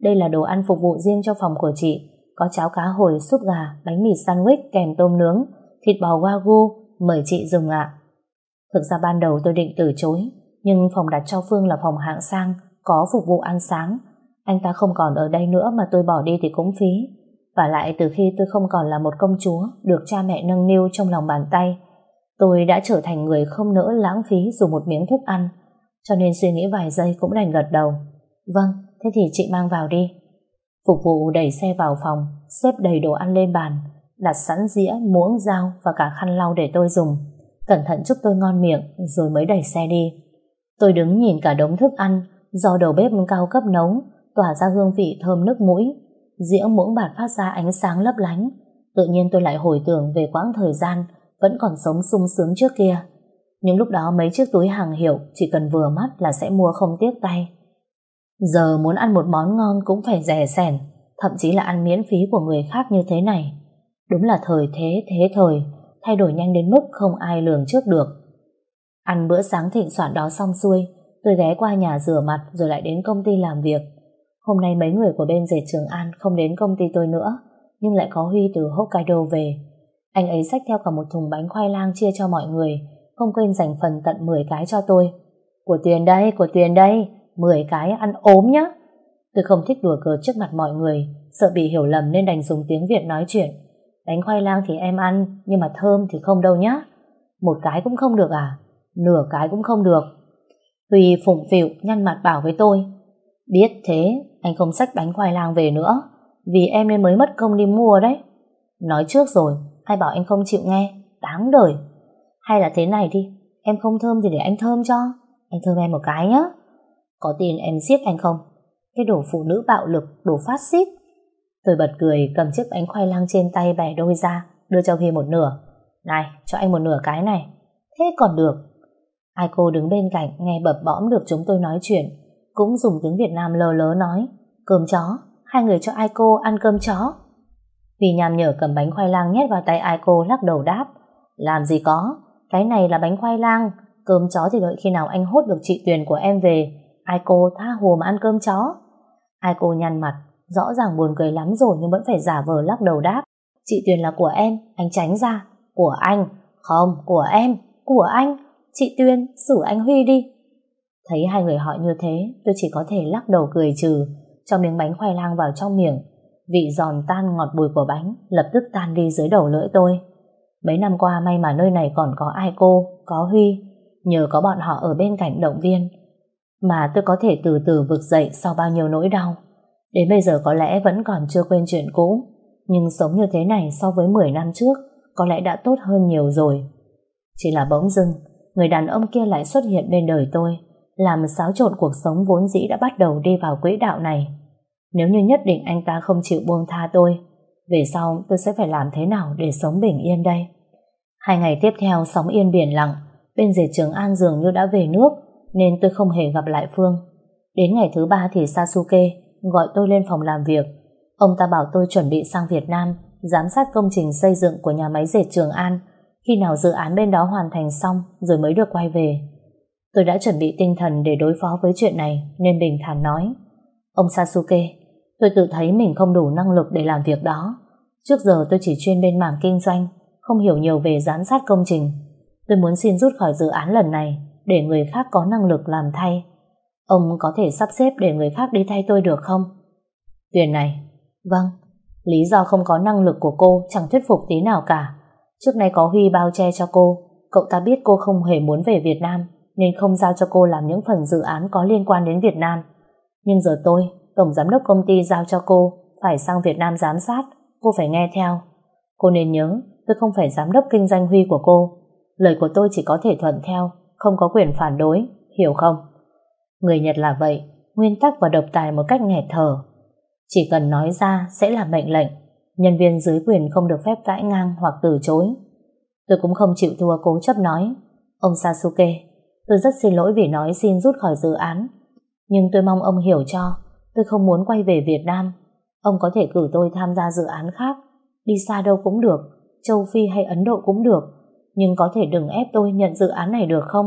Đây là đồ ăn phục vụ riêng cho phòng của chị. Có cháo cá hồi, súp gà, bánh mì sandwich kèm tôm nướng, thịt bò wagyu, mời chị dùng ạ. Thực ra ban đầu tôi định từ chối, nhưng phòng đặt cho Phương là phòng hạng sang, có phục vụ ăn sáng. Anh ta không còn ở đây nữa mà tôi bỏ đi thì cũng phí. Và lại từ khi tôi không còn là một công chúa, được cha mẹ nâng niu trong lòng bàn tay, tôi đã trở thành người không nỡ lãng phí dù một miếng thức ăn. Cho nên suy nghĩ vài giây cũng đành gật đầu. Vâng, thế thì chị mang vào đi. Phục vụ đẩy xe vào phòng, xếp đầy đồ ăn lên bàn, đặt sẵn dĩa, muỗng, dao và cả khăn lau để tôi dùng. Cẩn thận chúc tôi ngon miệng rồi mới đẩy xe đi. Tôi đứng nhìn cả đống thức ăn do đầu bếp cao cấp nấu, tỏa ra hương vị thơm nước mũi. Dĩa muỗng bạt phát ra ánh sáng lấp lánh. Tự nhiên tôi lại hồi tưởng về quãng thời gian vẫn còn sống sung sướng trước kia. Những lúc đó mấy chiếc túi hàng hiệu chỉ cần vừa mắt là sẽ mua không tiếc tay. Giờ muốn ăn một món ngon cũng phải rẻ sẻn, thậm chí là ăn miễn phí của người khác như thế này. Đúng là thời thế thế thời, thay đổi nhanh đến mức không ai lường trước được. Ăn bữa sáng thịnh soạn đó xong xuôi, tôi ghé qua nhà rửa mặt rồi lại đến công ty làm việc. Hôm nay mấy người của bên dệt Trường An không đến công ty tôi nữa, nhưng lại có Huy từ Hokkaido về. Anh ấy xách theo cả một thùng bánh khoai lang chia cho mọi người, không quên dành phần tận 10 cái cho tôi. Của Tuyền đây, của Tuyền đây, 10 cái ăn ốm nhá. Tôi không thích đùa cợt trước mặt mọi người, sợ bị hiểu lầm nên đành dùng tiếng Việt nói chuyện. Bánh khoai lang thì em ăn, nhưng mà thơm thì không đâu nhá. Một cái cũng không được à? Nửa cái cũng không được. Huy phụng phịu nhăn mặt bảo với tôi. Biết thế, anh không xách bánh khoai lang về nữa, vì em nên mới mất công đi mua đấy. Nói trước rồi, ai bảo anh không chịu nghe, đáng đời. Hay là thế này đi, em không thơm thì để anh thơm cho. Anh thơm em một cái nhá. Có tin em giết anh không? Cái đồ phụ nữ bạo lực, đồ phát xít. Tôi bật cười cầm chiếc bánh khoai lang trên tay bẻ đôi ra, đưa cho Huy một nửa. Này, cho anh một nửa cái này. Thế còn được. Ai cô đứng bên cạnh nghe bập bõm được chúng tôi nói chuyện, cũng dùng tiếng Việt Nam lờ lớ nói, cơm chó, hai người cho ai cô ăn cơm chó. Huy nham nhở cầm bánh khoai lang nhét vào tay ai cô lắc đầu đáp, làm gì có, cái này là bánh khoai lang, cơm chó thì đợi khi nào anh hốt được chị Tuyền của em về, ai cô tha hồ mà ăn cơm chó. Ai cô nhăn mặt, rõ ràng buồn cười lắm rồi nhưng vẫn phải giả vờ lắc đầu đáp. Chị Tuyền là của em, anh tránh ra. Của anh, không, của em, của anh. Chị Tuyền, xử anh Huy đi. Thấy hai người họ như thế, tôi chỉ có thể lắc đầu cười trừ, cho miếng bánh khoai lang vào trong miệng. Vị giòn tan ngọt bùi của bánh lập tức tan đi dưới đầu lưỡi tôi. Mấy năm qua may mà nơi này còn có ai cô, có Huy. Nhờ có bọn họ ở bên cạnh động viên, mà tôi có thể từ từ vực dậy sau bao nhiêu nỗi đau. Đến bây giờ có lẽ vẫn còn chưa quên chuyện cũ, nhưng sống như thế này so với 10 năm trước có lẽ đã tốt hơn nhiều rồi. Chỉ là bỗng dưng, người đàn ông kia lại xuất hiện bên đời tôi, làm xáo trộn cuộc sống vốn dĩ đã bắt đầu đi vào quỹ đạo này. Nếu như nhất định anh ta không chịu buông tha tôi, về sau tôi sẽ phải làm thế nào để sống bình yên đây? Hai ngày tiếp theo sóng yên biển lặng, bên dệt Trường An dường như đã về nước, nên tôi không hề gặp lại Phương. Đến ngày thứ ba thì Sasuke gọi tôi lên phòng làm việc. Ông ta bảo tôi chuẩn bị sang Việt Nam giám sát công trình xây dựng của nhà máy dệt Trường An khi nào dự án bên đó hoàn thành xong rồi mới được quay về. Tôi đã chuẩn bị tinh thần để đối phó với chuyện này nên bình thản nói Ông Sasuke, tôi tự thấy mình không đủ năng lực để làm việc đó. Trước giờ tôi chỉ chuyên bên mảng kinh doanh, không hiểu nhiều về giám sát công trình. Tôi muốn xin rút khỏi dự án lần này để người khác có năng lực làm thay. Ông có thể sắp xếp để người khác đi thay tôi được không? Tuyền này, vâng, lý do không có năng lực của cô chẳng thuyết phục tí nào cả. Trước nay có Huy bao che cho cô, cậu ta biết cô không hề muốn về Việt Nam, nên không giao cho cô làm những phần dự án có liên quan đến Việt Nam. Nhưng giờ tôi, tổng giám đốc công ty giao cho cô, phải sang Việt Nam giám sát, cô phải nghe theo. Cô nên nhớ, tôi không phải giám đốc kinh doanh Huy của cô. Lời của tôi chỉ có thể thuận theo, không có quyền phản đối, hiểu không? Người Nhật là vậy, nguyên tắc và độc tài một cách nghẹt thở. Chỉ cần nói ra sẽ là mệnh lệnh, nhân viên dưới quyền không được phép cãi ngang hoặc từ chối. Tôi cũng không chịu thua cố chấp nói, ông Sasuke, tôi rất xin lỗi vì nói xin rút khỏi dự án, nhưng tôi mong ông hiểu cho, tôi không muốn quay về Việt Nam. Ông có thể cử tôi tham gia dự án khác, đi xa đâu cũng được, châu Phi hay Ấn Độ cũng được, nhưng có thể đừng ép tôi nhận dự án này được không?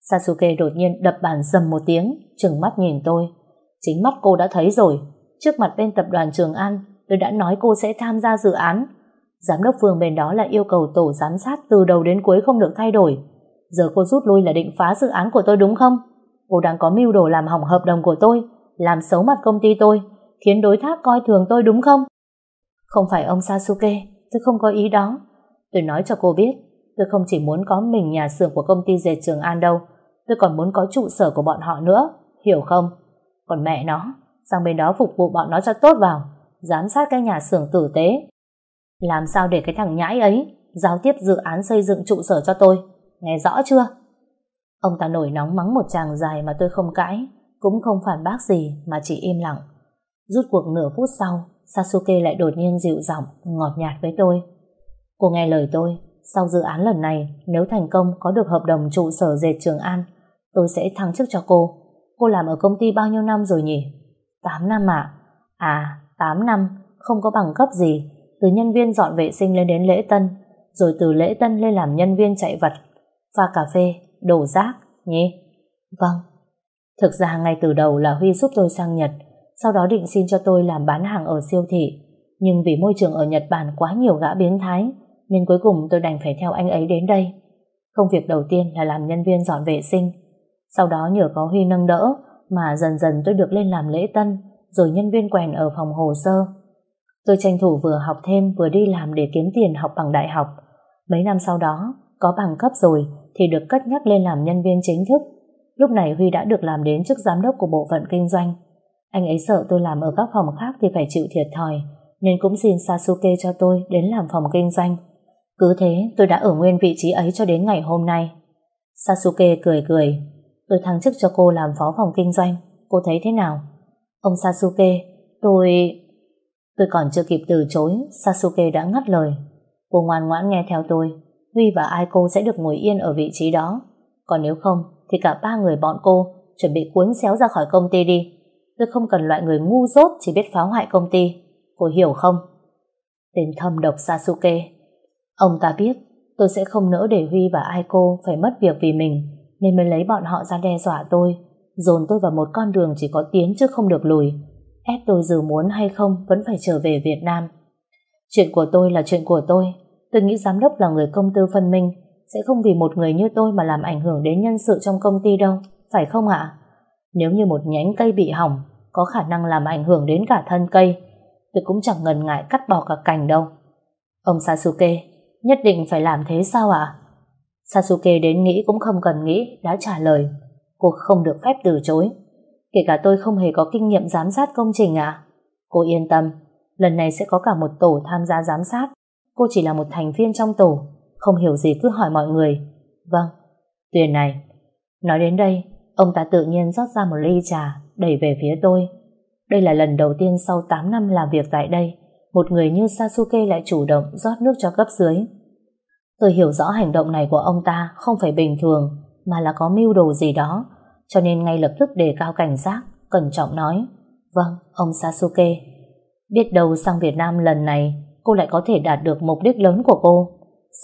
Sasuke đột nhiên đập bàn dầm một tiếng, trừng mắt nhìn tôi. Chính mắt cô đã thấy rồi. Trước mặt bên tập đoàn Trường An, tôi đã nói cô sẽ tham gia dự án. Giám đốc phường bên đó là yêu cầu tổ giám sát từ đầu đến cuối không được thay đổi. Giờ cô rút lui là định phá dự án của tôi đúng không? Cô đang có mưu đồ làm hỏng hợp đồng của tôi, làm xấu mặt công ty tôi, khiến đối tác coi thường tôi đúng không? Không phải ông Sasuke, tôi không có ý đó. Tôi nói cho cô biết, tôi không chỉ muốn có mình nhà xưởng của công ty dệt Trường An đâu, tôi còn muốn có trụ sở của bọn họ nữa, hiểu không? Còn mẹ nó, sang bên đó phục vụ bọn nó cho tốt vào, giám sát cái nhà xưởng tử tế. Làm sao để cái thằng nhãi ấy giao tiếp dự án xây dựng trụ sở cho tôi, nghe rõ chưa? Ông ta nổi nóng mắng một chàng dài mà tôi không cãi, cũng không phản bác gì mà chỉ im lặng. Rút cuộc nửa phút sau, Sasuke lại đột nhiên dịu giọng, ngọt nhạt với tôi. Cô nghe lời tôi, sau dự án lần này, nếu thành công có được hợp đồng trụ sở dệt Trường An, tôi sẽ thăng chức cho cô. Cô làm ở công ty bao nhiêu năm rồi nhỉ? 8 năm ạ. À? à, 8 năm, không có bằng cấp gì. Từ nhân viên dọn vệ sinh lên đến lễ tân, rồi từ lễ tân lên làm nhân viên chạy vật, pha cà phê, đổ rác, nhỉ? Vâng. Thực ra ngay từ đầu là Huy giúp tôi sang Nhật, sau đó định xin cho tôi làm bán hàng ở siêu thị. Nhưng vì môi trường ở Nhật Bản quá nhiều gã biến thái, nên cuối cùng tôi đành phải theo anh ấy đến đây. Công việc đầu tiên là làm nhân viên dọn vệ sinh, sau đó nhờ có Huy nâng đỡ mà dần dần tôi được lên làm lễ tân, rồi nhân viên quèn ở phòng hồ sơ. Tôi tranh thủ vừa học thêm vừa đi làm để kiếm tiền học bằng đại học. Mấy năm sau đó, có bằng cấp rồi thì được cất nhắc lên làm nhân viên chính thức. Lúc này Huy đã được làm đến chức giám đốc của bộ phận kinh doanh. Anh ấy sợ tôi làm ở các phòng khác thì phải chịu thiệt thòi, nên cũng xin Sasuke cho tôi đến làm phòng kinh doanh. Cứ thế tôi đã ở nguyên vị trí ấy cho đến ngày hôm nay. Sasuke cười cười. Tôi thăng chức cho cô làm phó phòng kinh doanh. Cô thấy thế nào? Ông Sasuke, tôi... Tôi còn chưa kịp từ chối, Sasuke đã ngắt lời. Cô ngoan ngoãn nghe theo tôi. Huy và Aiko sẽ được ngồi yên ở vị trí đó. Còn nếu không, thì cả ba người bọn cô chuẩn bị cuốn xéo ra khỏi công ty đi. Tôi không cần loại người ngu dốt chỉ biết phá hoại công ty. Cô hiểu không? Tên thâm độc Sasuke. Ông ta biết, tôi sẽ không nỡ để Huy và Aiko phải mất việc vì mình, nên mới lấy bọn họ ra đe dọa tôi, dồn tôi vào một con đường chỉ có tiến chứ không được lùi ép tôi dù muốn hay không vẫn phải trở về Việt Nam. Chuyện của tôi là chuyện của tôi. Tôi nghĩ giám đốc là người công tư phân minh, sẽ không vì một người như tôi mà làm ảnh hưởng đến nhân sự trong công ty đâu. Phải không ạ? Nếu như một nhánh cây bị hỏng có khả năng làm ảnh hưởng đến cả thân cây tôi cũng chẳng ngần ngại cắt bỏ cả cành đâu. Ông Sasuke nhất định phải làm thế sao ạ? Sasuke đến nghĩ cũng không cần nghĩ đã trả lời cô không được phép từ chối. Kể cả tôi không hề có kinh nghiệm giám sát công trình ạ. Cô yên tâm, lần này sẽ có cả một tổ tham gia giám sát. Cô chỉ là một thành viên trong tổ, không hiểu gì cứ hỏi mọi người. Vâng, Tuyền này. Nói đến đây, ông ta tự nhiên rót ra một ly trà, đẩy về phía tôi. Đây là lần đầu tiên sau 8 năm làm việc tại đây, một người như Sasuke lại chủ động rót nước cho cấp dưới. Tôi hiểu rõ hành động này của ông ta không phải bình thường, mà là có mưu đồ gì đó, cho nên ngay lập tức đề cao cảnh giác, cẩn trọng nói, vâng, ông Sasuke. Biết đâu sang Việt Nam lần này, cô lại có thể đạt được mục đích lớn của cô.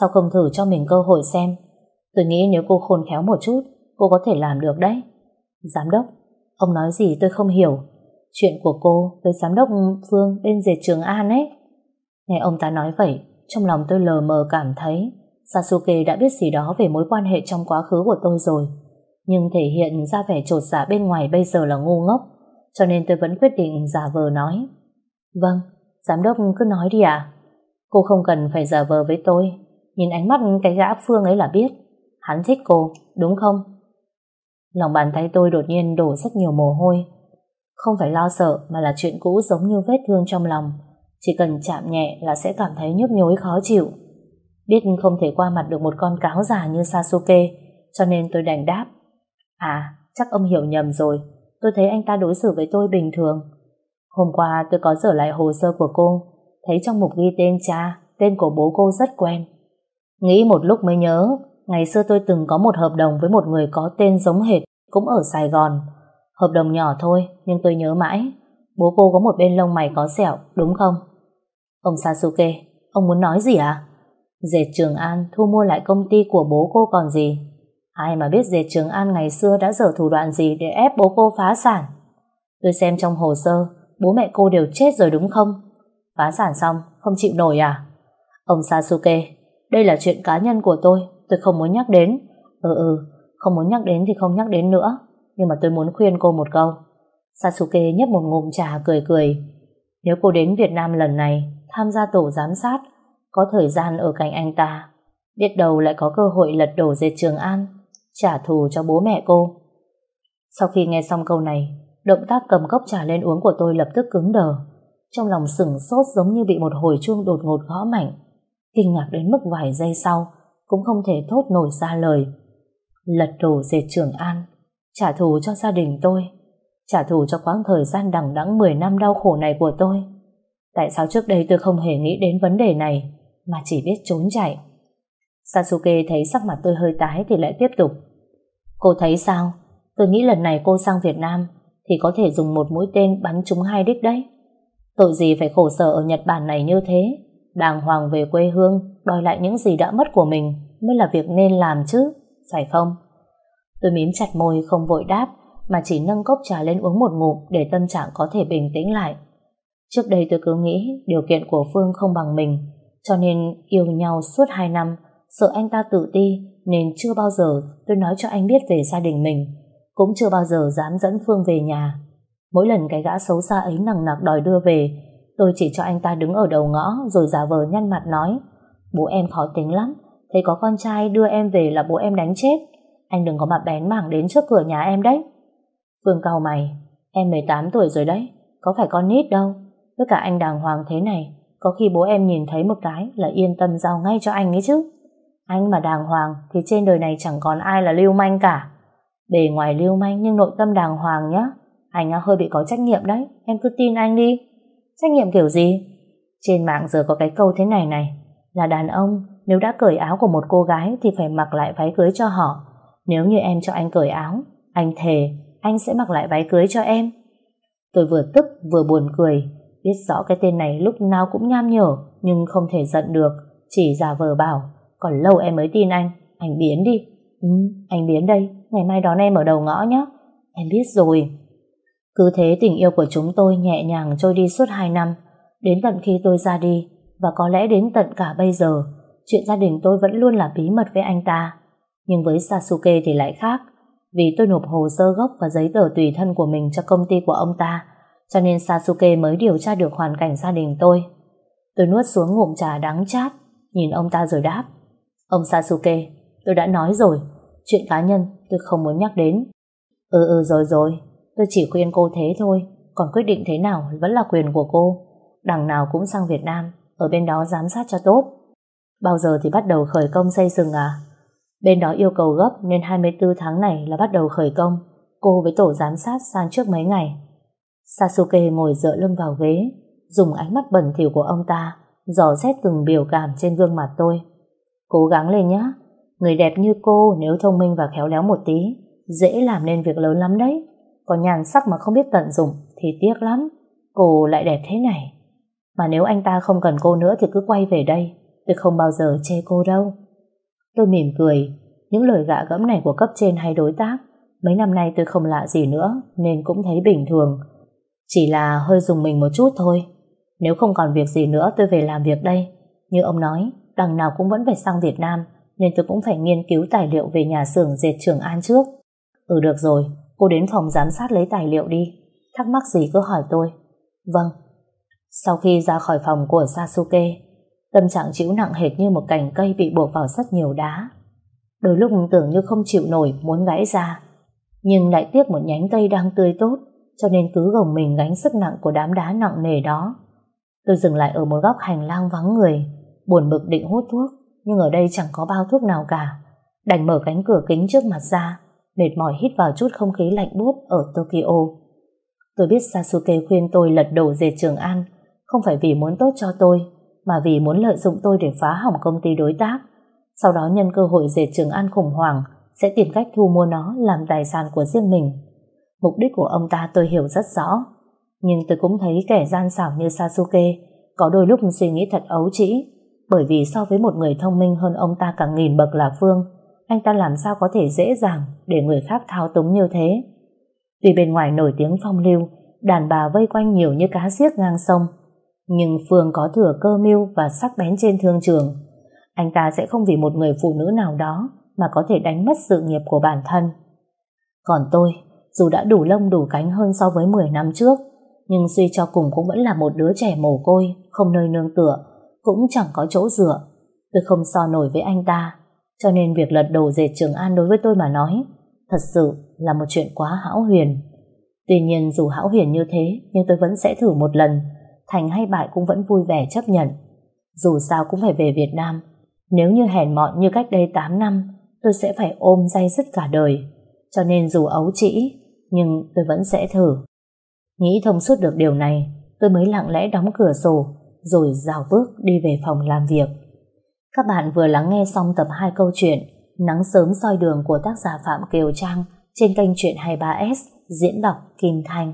Sao không thử cho mình cơ hội xem? Tôi nghĩ nếu cô khôn khéo một chút, cô có thể làm được đấy. Giám đốc, ông nói gì tôi không hiểu. Chuyện của cô với giám đốc Phương bên dệt Trường An ấy. Nghe ông ta nói vậy, trong lòng tôi lờ mờ cảm thấy Sasuke đã biết gì đó về mối quan hệ trong quá khứ của tôi rồi nhưng thể hiện ra vẻ trột dạ bên ngoài bây giờ là ngu ngốc, cho nên tôi vẫn quyết định giả vờ nói. Vâng, giám đốc cứ nói đi ạ. Cô không cần phải giả vờ với tôi, nhìn ánh mắt cái gã Phương ấy là biết. Hắn thích cô, đúng không? Lòng bàn tay tôi đột nhiên đổ rất nhiều mồ hôi. Không phải lo sợ mà là chuyện cũ giống như vết thương trong lòng. Chỉ cần chạm nhẹ là sẽ cảm thấy nhức nhối khó chịu. Biết không thể qua mặt được một con cáo già như Sasuke, cho nên tôi đành đáp. À, chắc ông hiểu nhầm rồi. Tôi thấy anh ta đối xử với tôi bình thường. Hôm qua tôi có dở lại hồ sơ của cô, thấy trong mục ghi tên cha, tên của bố cô rất quen. Nghĩ một lúc mới nhớ, ngày xưa tôi từng có một hợp đồng với một người có tên giống hệt, cũng ở Sài Gòn. Hợp đồng nhỏ thôi, nhưng tôi nhớ mãi. Bố cô có một bên lông mày có sẹo, đúng không? Ông Sasuke, ông muốn nói gì à? Dệt Trường An thu mua lại công ty của bố cô còn gì? Ai mà biết dệt Trường An ngày xưa đã dở thủ đoạn gì để ép bố cô phá sản. Tôi xem trong hồ sơ, bố mẹ cô đều chết rồi đúng không? Phá sản xong, không chịu nổi à? Ông Sasuke, đây là chuyện cá nhân của tôi, tôi không muốn nhắc đến. Ừ ừ, không muốn nhắc đến thì không nhắc đến nữa. Nhưng mà tôi muốn khuyên cô một câu. Sasuke nhấp một ngụm trà cười cười. Nếu cô đến Việt Nam lần này, tham gia tổ giám sát, có thời gian ở cạnh anh ta, biết đâu lại có cơ hội lật đổ dệt Trường An, trả thù cho bố mẹ cô. Sau khi nghe xong câu này, động tác cầm cốc trà lên uống của tôi lập tức cứng đờ. Trong lòng sửng sốt giống như bị một hồi chuông đột ngột gõ mạnh. Kinh ngạc đến mức vài giây sau, cũng không thể thốt nổi ra lời. Lật đổ dệt Trường An, trả thù cho gia đình tôi, trả thù cho quãng thời gian đằng đẵng 10 năm đau khổ này của tôi. Tại sao trước đây tôi không hề nghĩ đến vấn đề này, mà chỉ biết trốn chạy? Sasuke thấy sắc mặt tôi hơi tái thì lại tiếp tục. Cô thấy sao? Tôi nghĩ lần này cô sang Việt Nam thì có thể dùng một mũi tên bắn trúng hai đích đấy. Tội gì phải khổ sở ở Nhật Bản này như thế? Đàng hoàng về quê hương, đòi lại những gì đã mất của mình mới là việc nên làm chứ, phải không? Tôi mím chặt môi không vội đáp mà chỉ nâng cốc trà lên uống một ngụm để tâm trạng có thể bình tĩnh lại. Trước đây tôi cứ nghĩ điều kiện của Phương không bằng mình cho nên yêu nhau suốt hai năm sợ anh ta tự ti nên chưa bao giờ tôi nói cho anh biết về gia đình mình cũng chưa bao giờ dám dẫn Phương về nhà. Mỗi lần cái gã xấu xa ấy nằng nặc đòi đưa về tôi chỉ cho anh ta đứng ở đầu ngõ, rồi giả vờ nhăn mặt nói, bố em khó tính lắm, thấy có con trai đưa em về là bố em đánh chết. Anh đừng có mà bén mảng đến trước cửa nhà em đấy. Phương cau mày, em 18 tuổi rồi đấy, có phải con nít đâu. Với cả anh đàng hoàng thế này, có khi bố em nhìn thấy một cái là yên tâm giao ngay cho anh ấy chứ. Anh mà đàng hoàng thì trên đời này chẳng còn ai là lưu manh cả. Bề ngoài lưu manh nhưng nội tâm đàng hoàng nhá. Anh hơi bị có trách nhiệm đấy, em cứ tin anh đi trách nhiệm kiểu gì? Trên mạng giờ có cái câu thế này này là đàn ông nếu đã cởi áo của một cô gái thì phải mặc lại váy cưới cho họ. Nếu như em cho anh cởi áo anh thề anh sẽ mặc lại váy cưới cho em. Tôi vừa tức vừa buồn cười. Biết rõ cái tên này lúc nào cũng nham nhở nhưng không thể giận được. Chỉ giả vờ bảo còn lâu em mới tin anh anh biến đi. Ừ, anh biến đây ngày mai đón em ở đầu ngõ nhé em biết rồi cứ thế tình yêu của chúng tôi nhẹ nhàng trôi đi suốt hai năm. Đến tận khi tôi ra đi, và có lẽ đến tận cả bây giờ, chuyện gia đình tôi vẫn luôn là bí mật với anh ta. Nhưng với Sasuke thì lại khác. Vì tôi nộp hồ sơ gốc và giấy tờ tùy thân của mình cho công ty của ông ta, cho nên Sasuke mới điều tra được hoàn cảnh gia đình tôi. Tôi nuốt xuống ngụm trà đắng chát, nhìn ông ta rồi đáp. Ông Sasuke, tôi đã nói rồi, chuyện cá nhân tôi không muốn nhắc đến. Ừ ừ rồi rồi tôi chỉ khuyên cô thế thôi, còn quyết định thế nào vẫn là quyền của cô. Đằng nào cũng sang Việt Nam, ở bên đó giám sát cho tốt. Bao giờ thì bắt đầu khởi công xây dựng à? Bên đó yêu cầu gấp nên 24 tháng này là bắt đầu khởi công. Cô với tổ giám sát sang trước mấy ngày. Sasuke ngồi dựa lưng vào ghế, dùng ánh mắt bẩn thỉu của ông ta, dò xét từng biểu cảm trên gương mặt tôi. Cố gắng lên nhé người đẹp như cô nếu thông minh và khéo léo một tí, dễ làm nên việc lớn lắm đấy có nhàn sắc mà không biết tận dụng thì tiếc lắm. Cô lại đẹp thế này. Mà nếu anh ta không cần cô nữa thì cứ quay về đây. Tôi không bao giờ chê cô đâu. Tôi mỉm cười. Những lời gạ gẫm này của cấp trên hay đối tác. Mấy năm nay tôi không lạ gì nữa, nên cũng thấy bình thường. Chỉ là hơi dùng mình một chút thôi. Nếu không còn việc gì nữa, tôi về làm việc đây. Như ông nói, đằng nào cũng vẫn phải sang Việt Nam, nên tôi cũng phải nghiên cứu tài liệu về nhà xưởng dệt Trường An trước. Ừ được rồi cô đến phòng giám sát lấy tài liệu đi. Thắc mắc gì cứ hỏi tôi. Vâng. Sau khi ra khỏi phòng của Sasuke tâm trạng chịu nặng hệt như một cành cây bị buộc vào rất nhiều đá. Đôi lúc tưởng như không chịu nổi muốn gãy ra. Nhưng lại tiếc một nhánh cây đang tươi tốt cho nên cứ gồng mình gánh sức nặng của đám đá nặng nề đó. Tôi dừng lại ở một góc hành lang vắng người, buồn bực định hút thuốc, nhưng ở đây chẳng có bao thuốc nào cả. Đành mở cánh cửa kính trước mặt ra, mệt mỏi hít vào chút không khí lạnh buốt ở Tokyo. Tôi biết Sasuke khuyên tôi lật đổ dệt Trường An, không phải vì muốn tốt cho tôi, mà vì muốn lợi dụng tôi để phá hỏng công ty đối tác. Sau đó nhân cơ hội dệt Trường An khủng hoảng, sẽ tìm cách thu mua nó làm tài sản của riêng mình. Mục đích của ông ta tôi hiểu rất rõ. Nhưng tôi cũng thấy kẻ gian xảo như Sasuke có đôi lúc suy nghĩ thật ấu trĩ. Bởi vì so với một người thông minh hơn ông ta cả nghìn bậc là Phương, anh ta làm sao có thể dễ dàng để người khác thao túng như thế. Tuy bên ngoài nổi tiếng phong lưu, đàn bà vây quanh nhiều như cá xiếc ngang sông, nhưng Phương có thừa cơ mưu và sắc bén trên thương trường. Anh ta sẽ không vì một người phụ nữ nào đó mà có thể đánh mất sự nghiệp của bản thân. Còn tôi, dù đã đủ lông đủ cánh hơn so với 10 năm trước, nhưng suy cho cùng cũng vẫn là một đứa trẻ mồ côi, không nơi nương tựa, cũng chẳng có chỗ dựa. Tôi không so nổi với anh ta, cho nên việc lật đổ dệt Trường An đối với tôi mà nói, thật sự là một chuyện quá hão huyền. Tuy nhiên dù hão huyền như thế, nhưng tôi vẫn sẽ thử một lần, thành hay bại cũng vẫn vui vẻ chấp nhận. Dù sao cũng phải về Việt Nam, nếu như hèn mọn như cách đây 8 năm, tôi sẽ phải ôm dây dứt cả đời. Cho nên dù ấu trĩ, nhưng tôi vẫn sẽ thử. Nghĩ thông suốt được điều này, tôi mới lặng lẽ đóng cửa sổ, rồi rào bước đi về phòng làm việc. Các bạn vừa lắng nghe xong tập 2 câu chuyện Nắng sớm soi đường của tác giả Phạm Kiều Trang trên kênh Chuyện 23S diễn đọc Kim Thanh.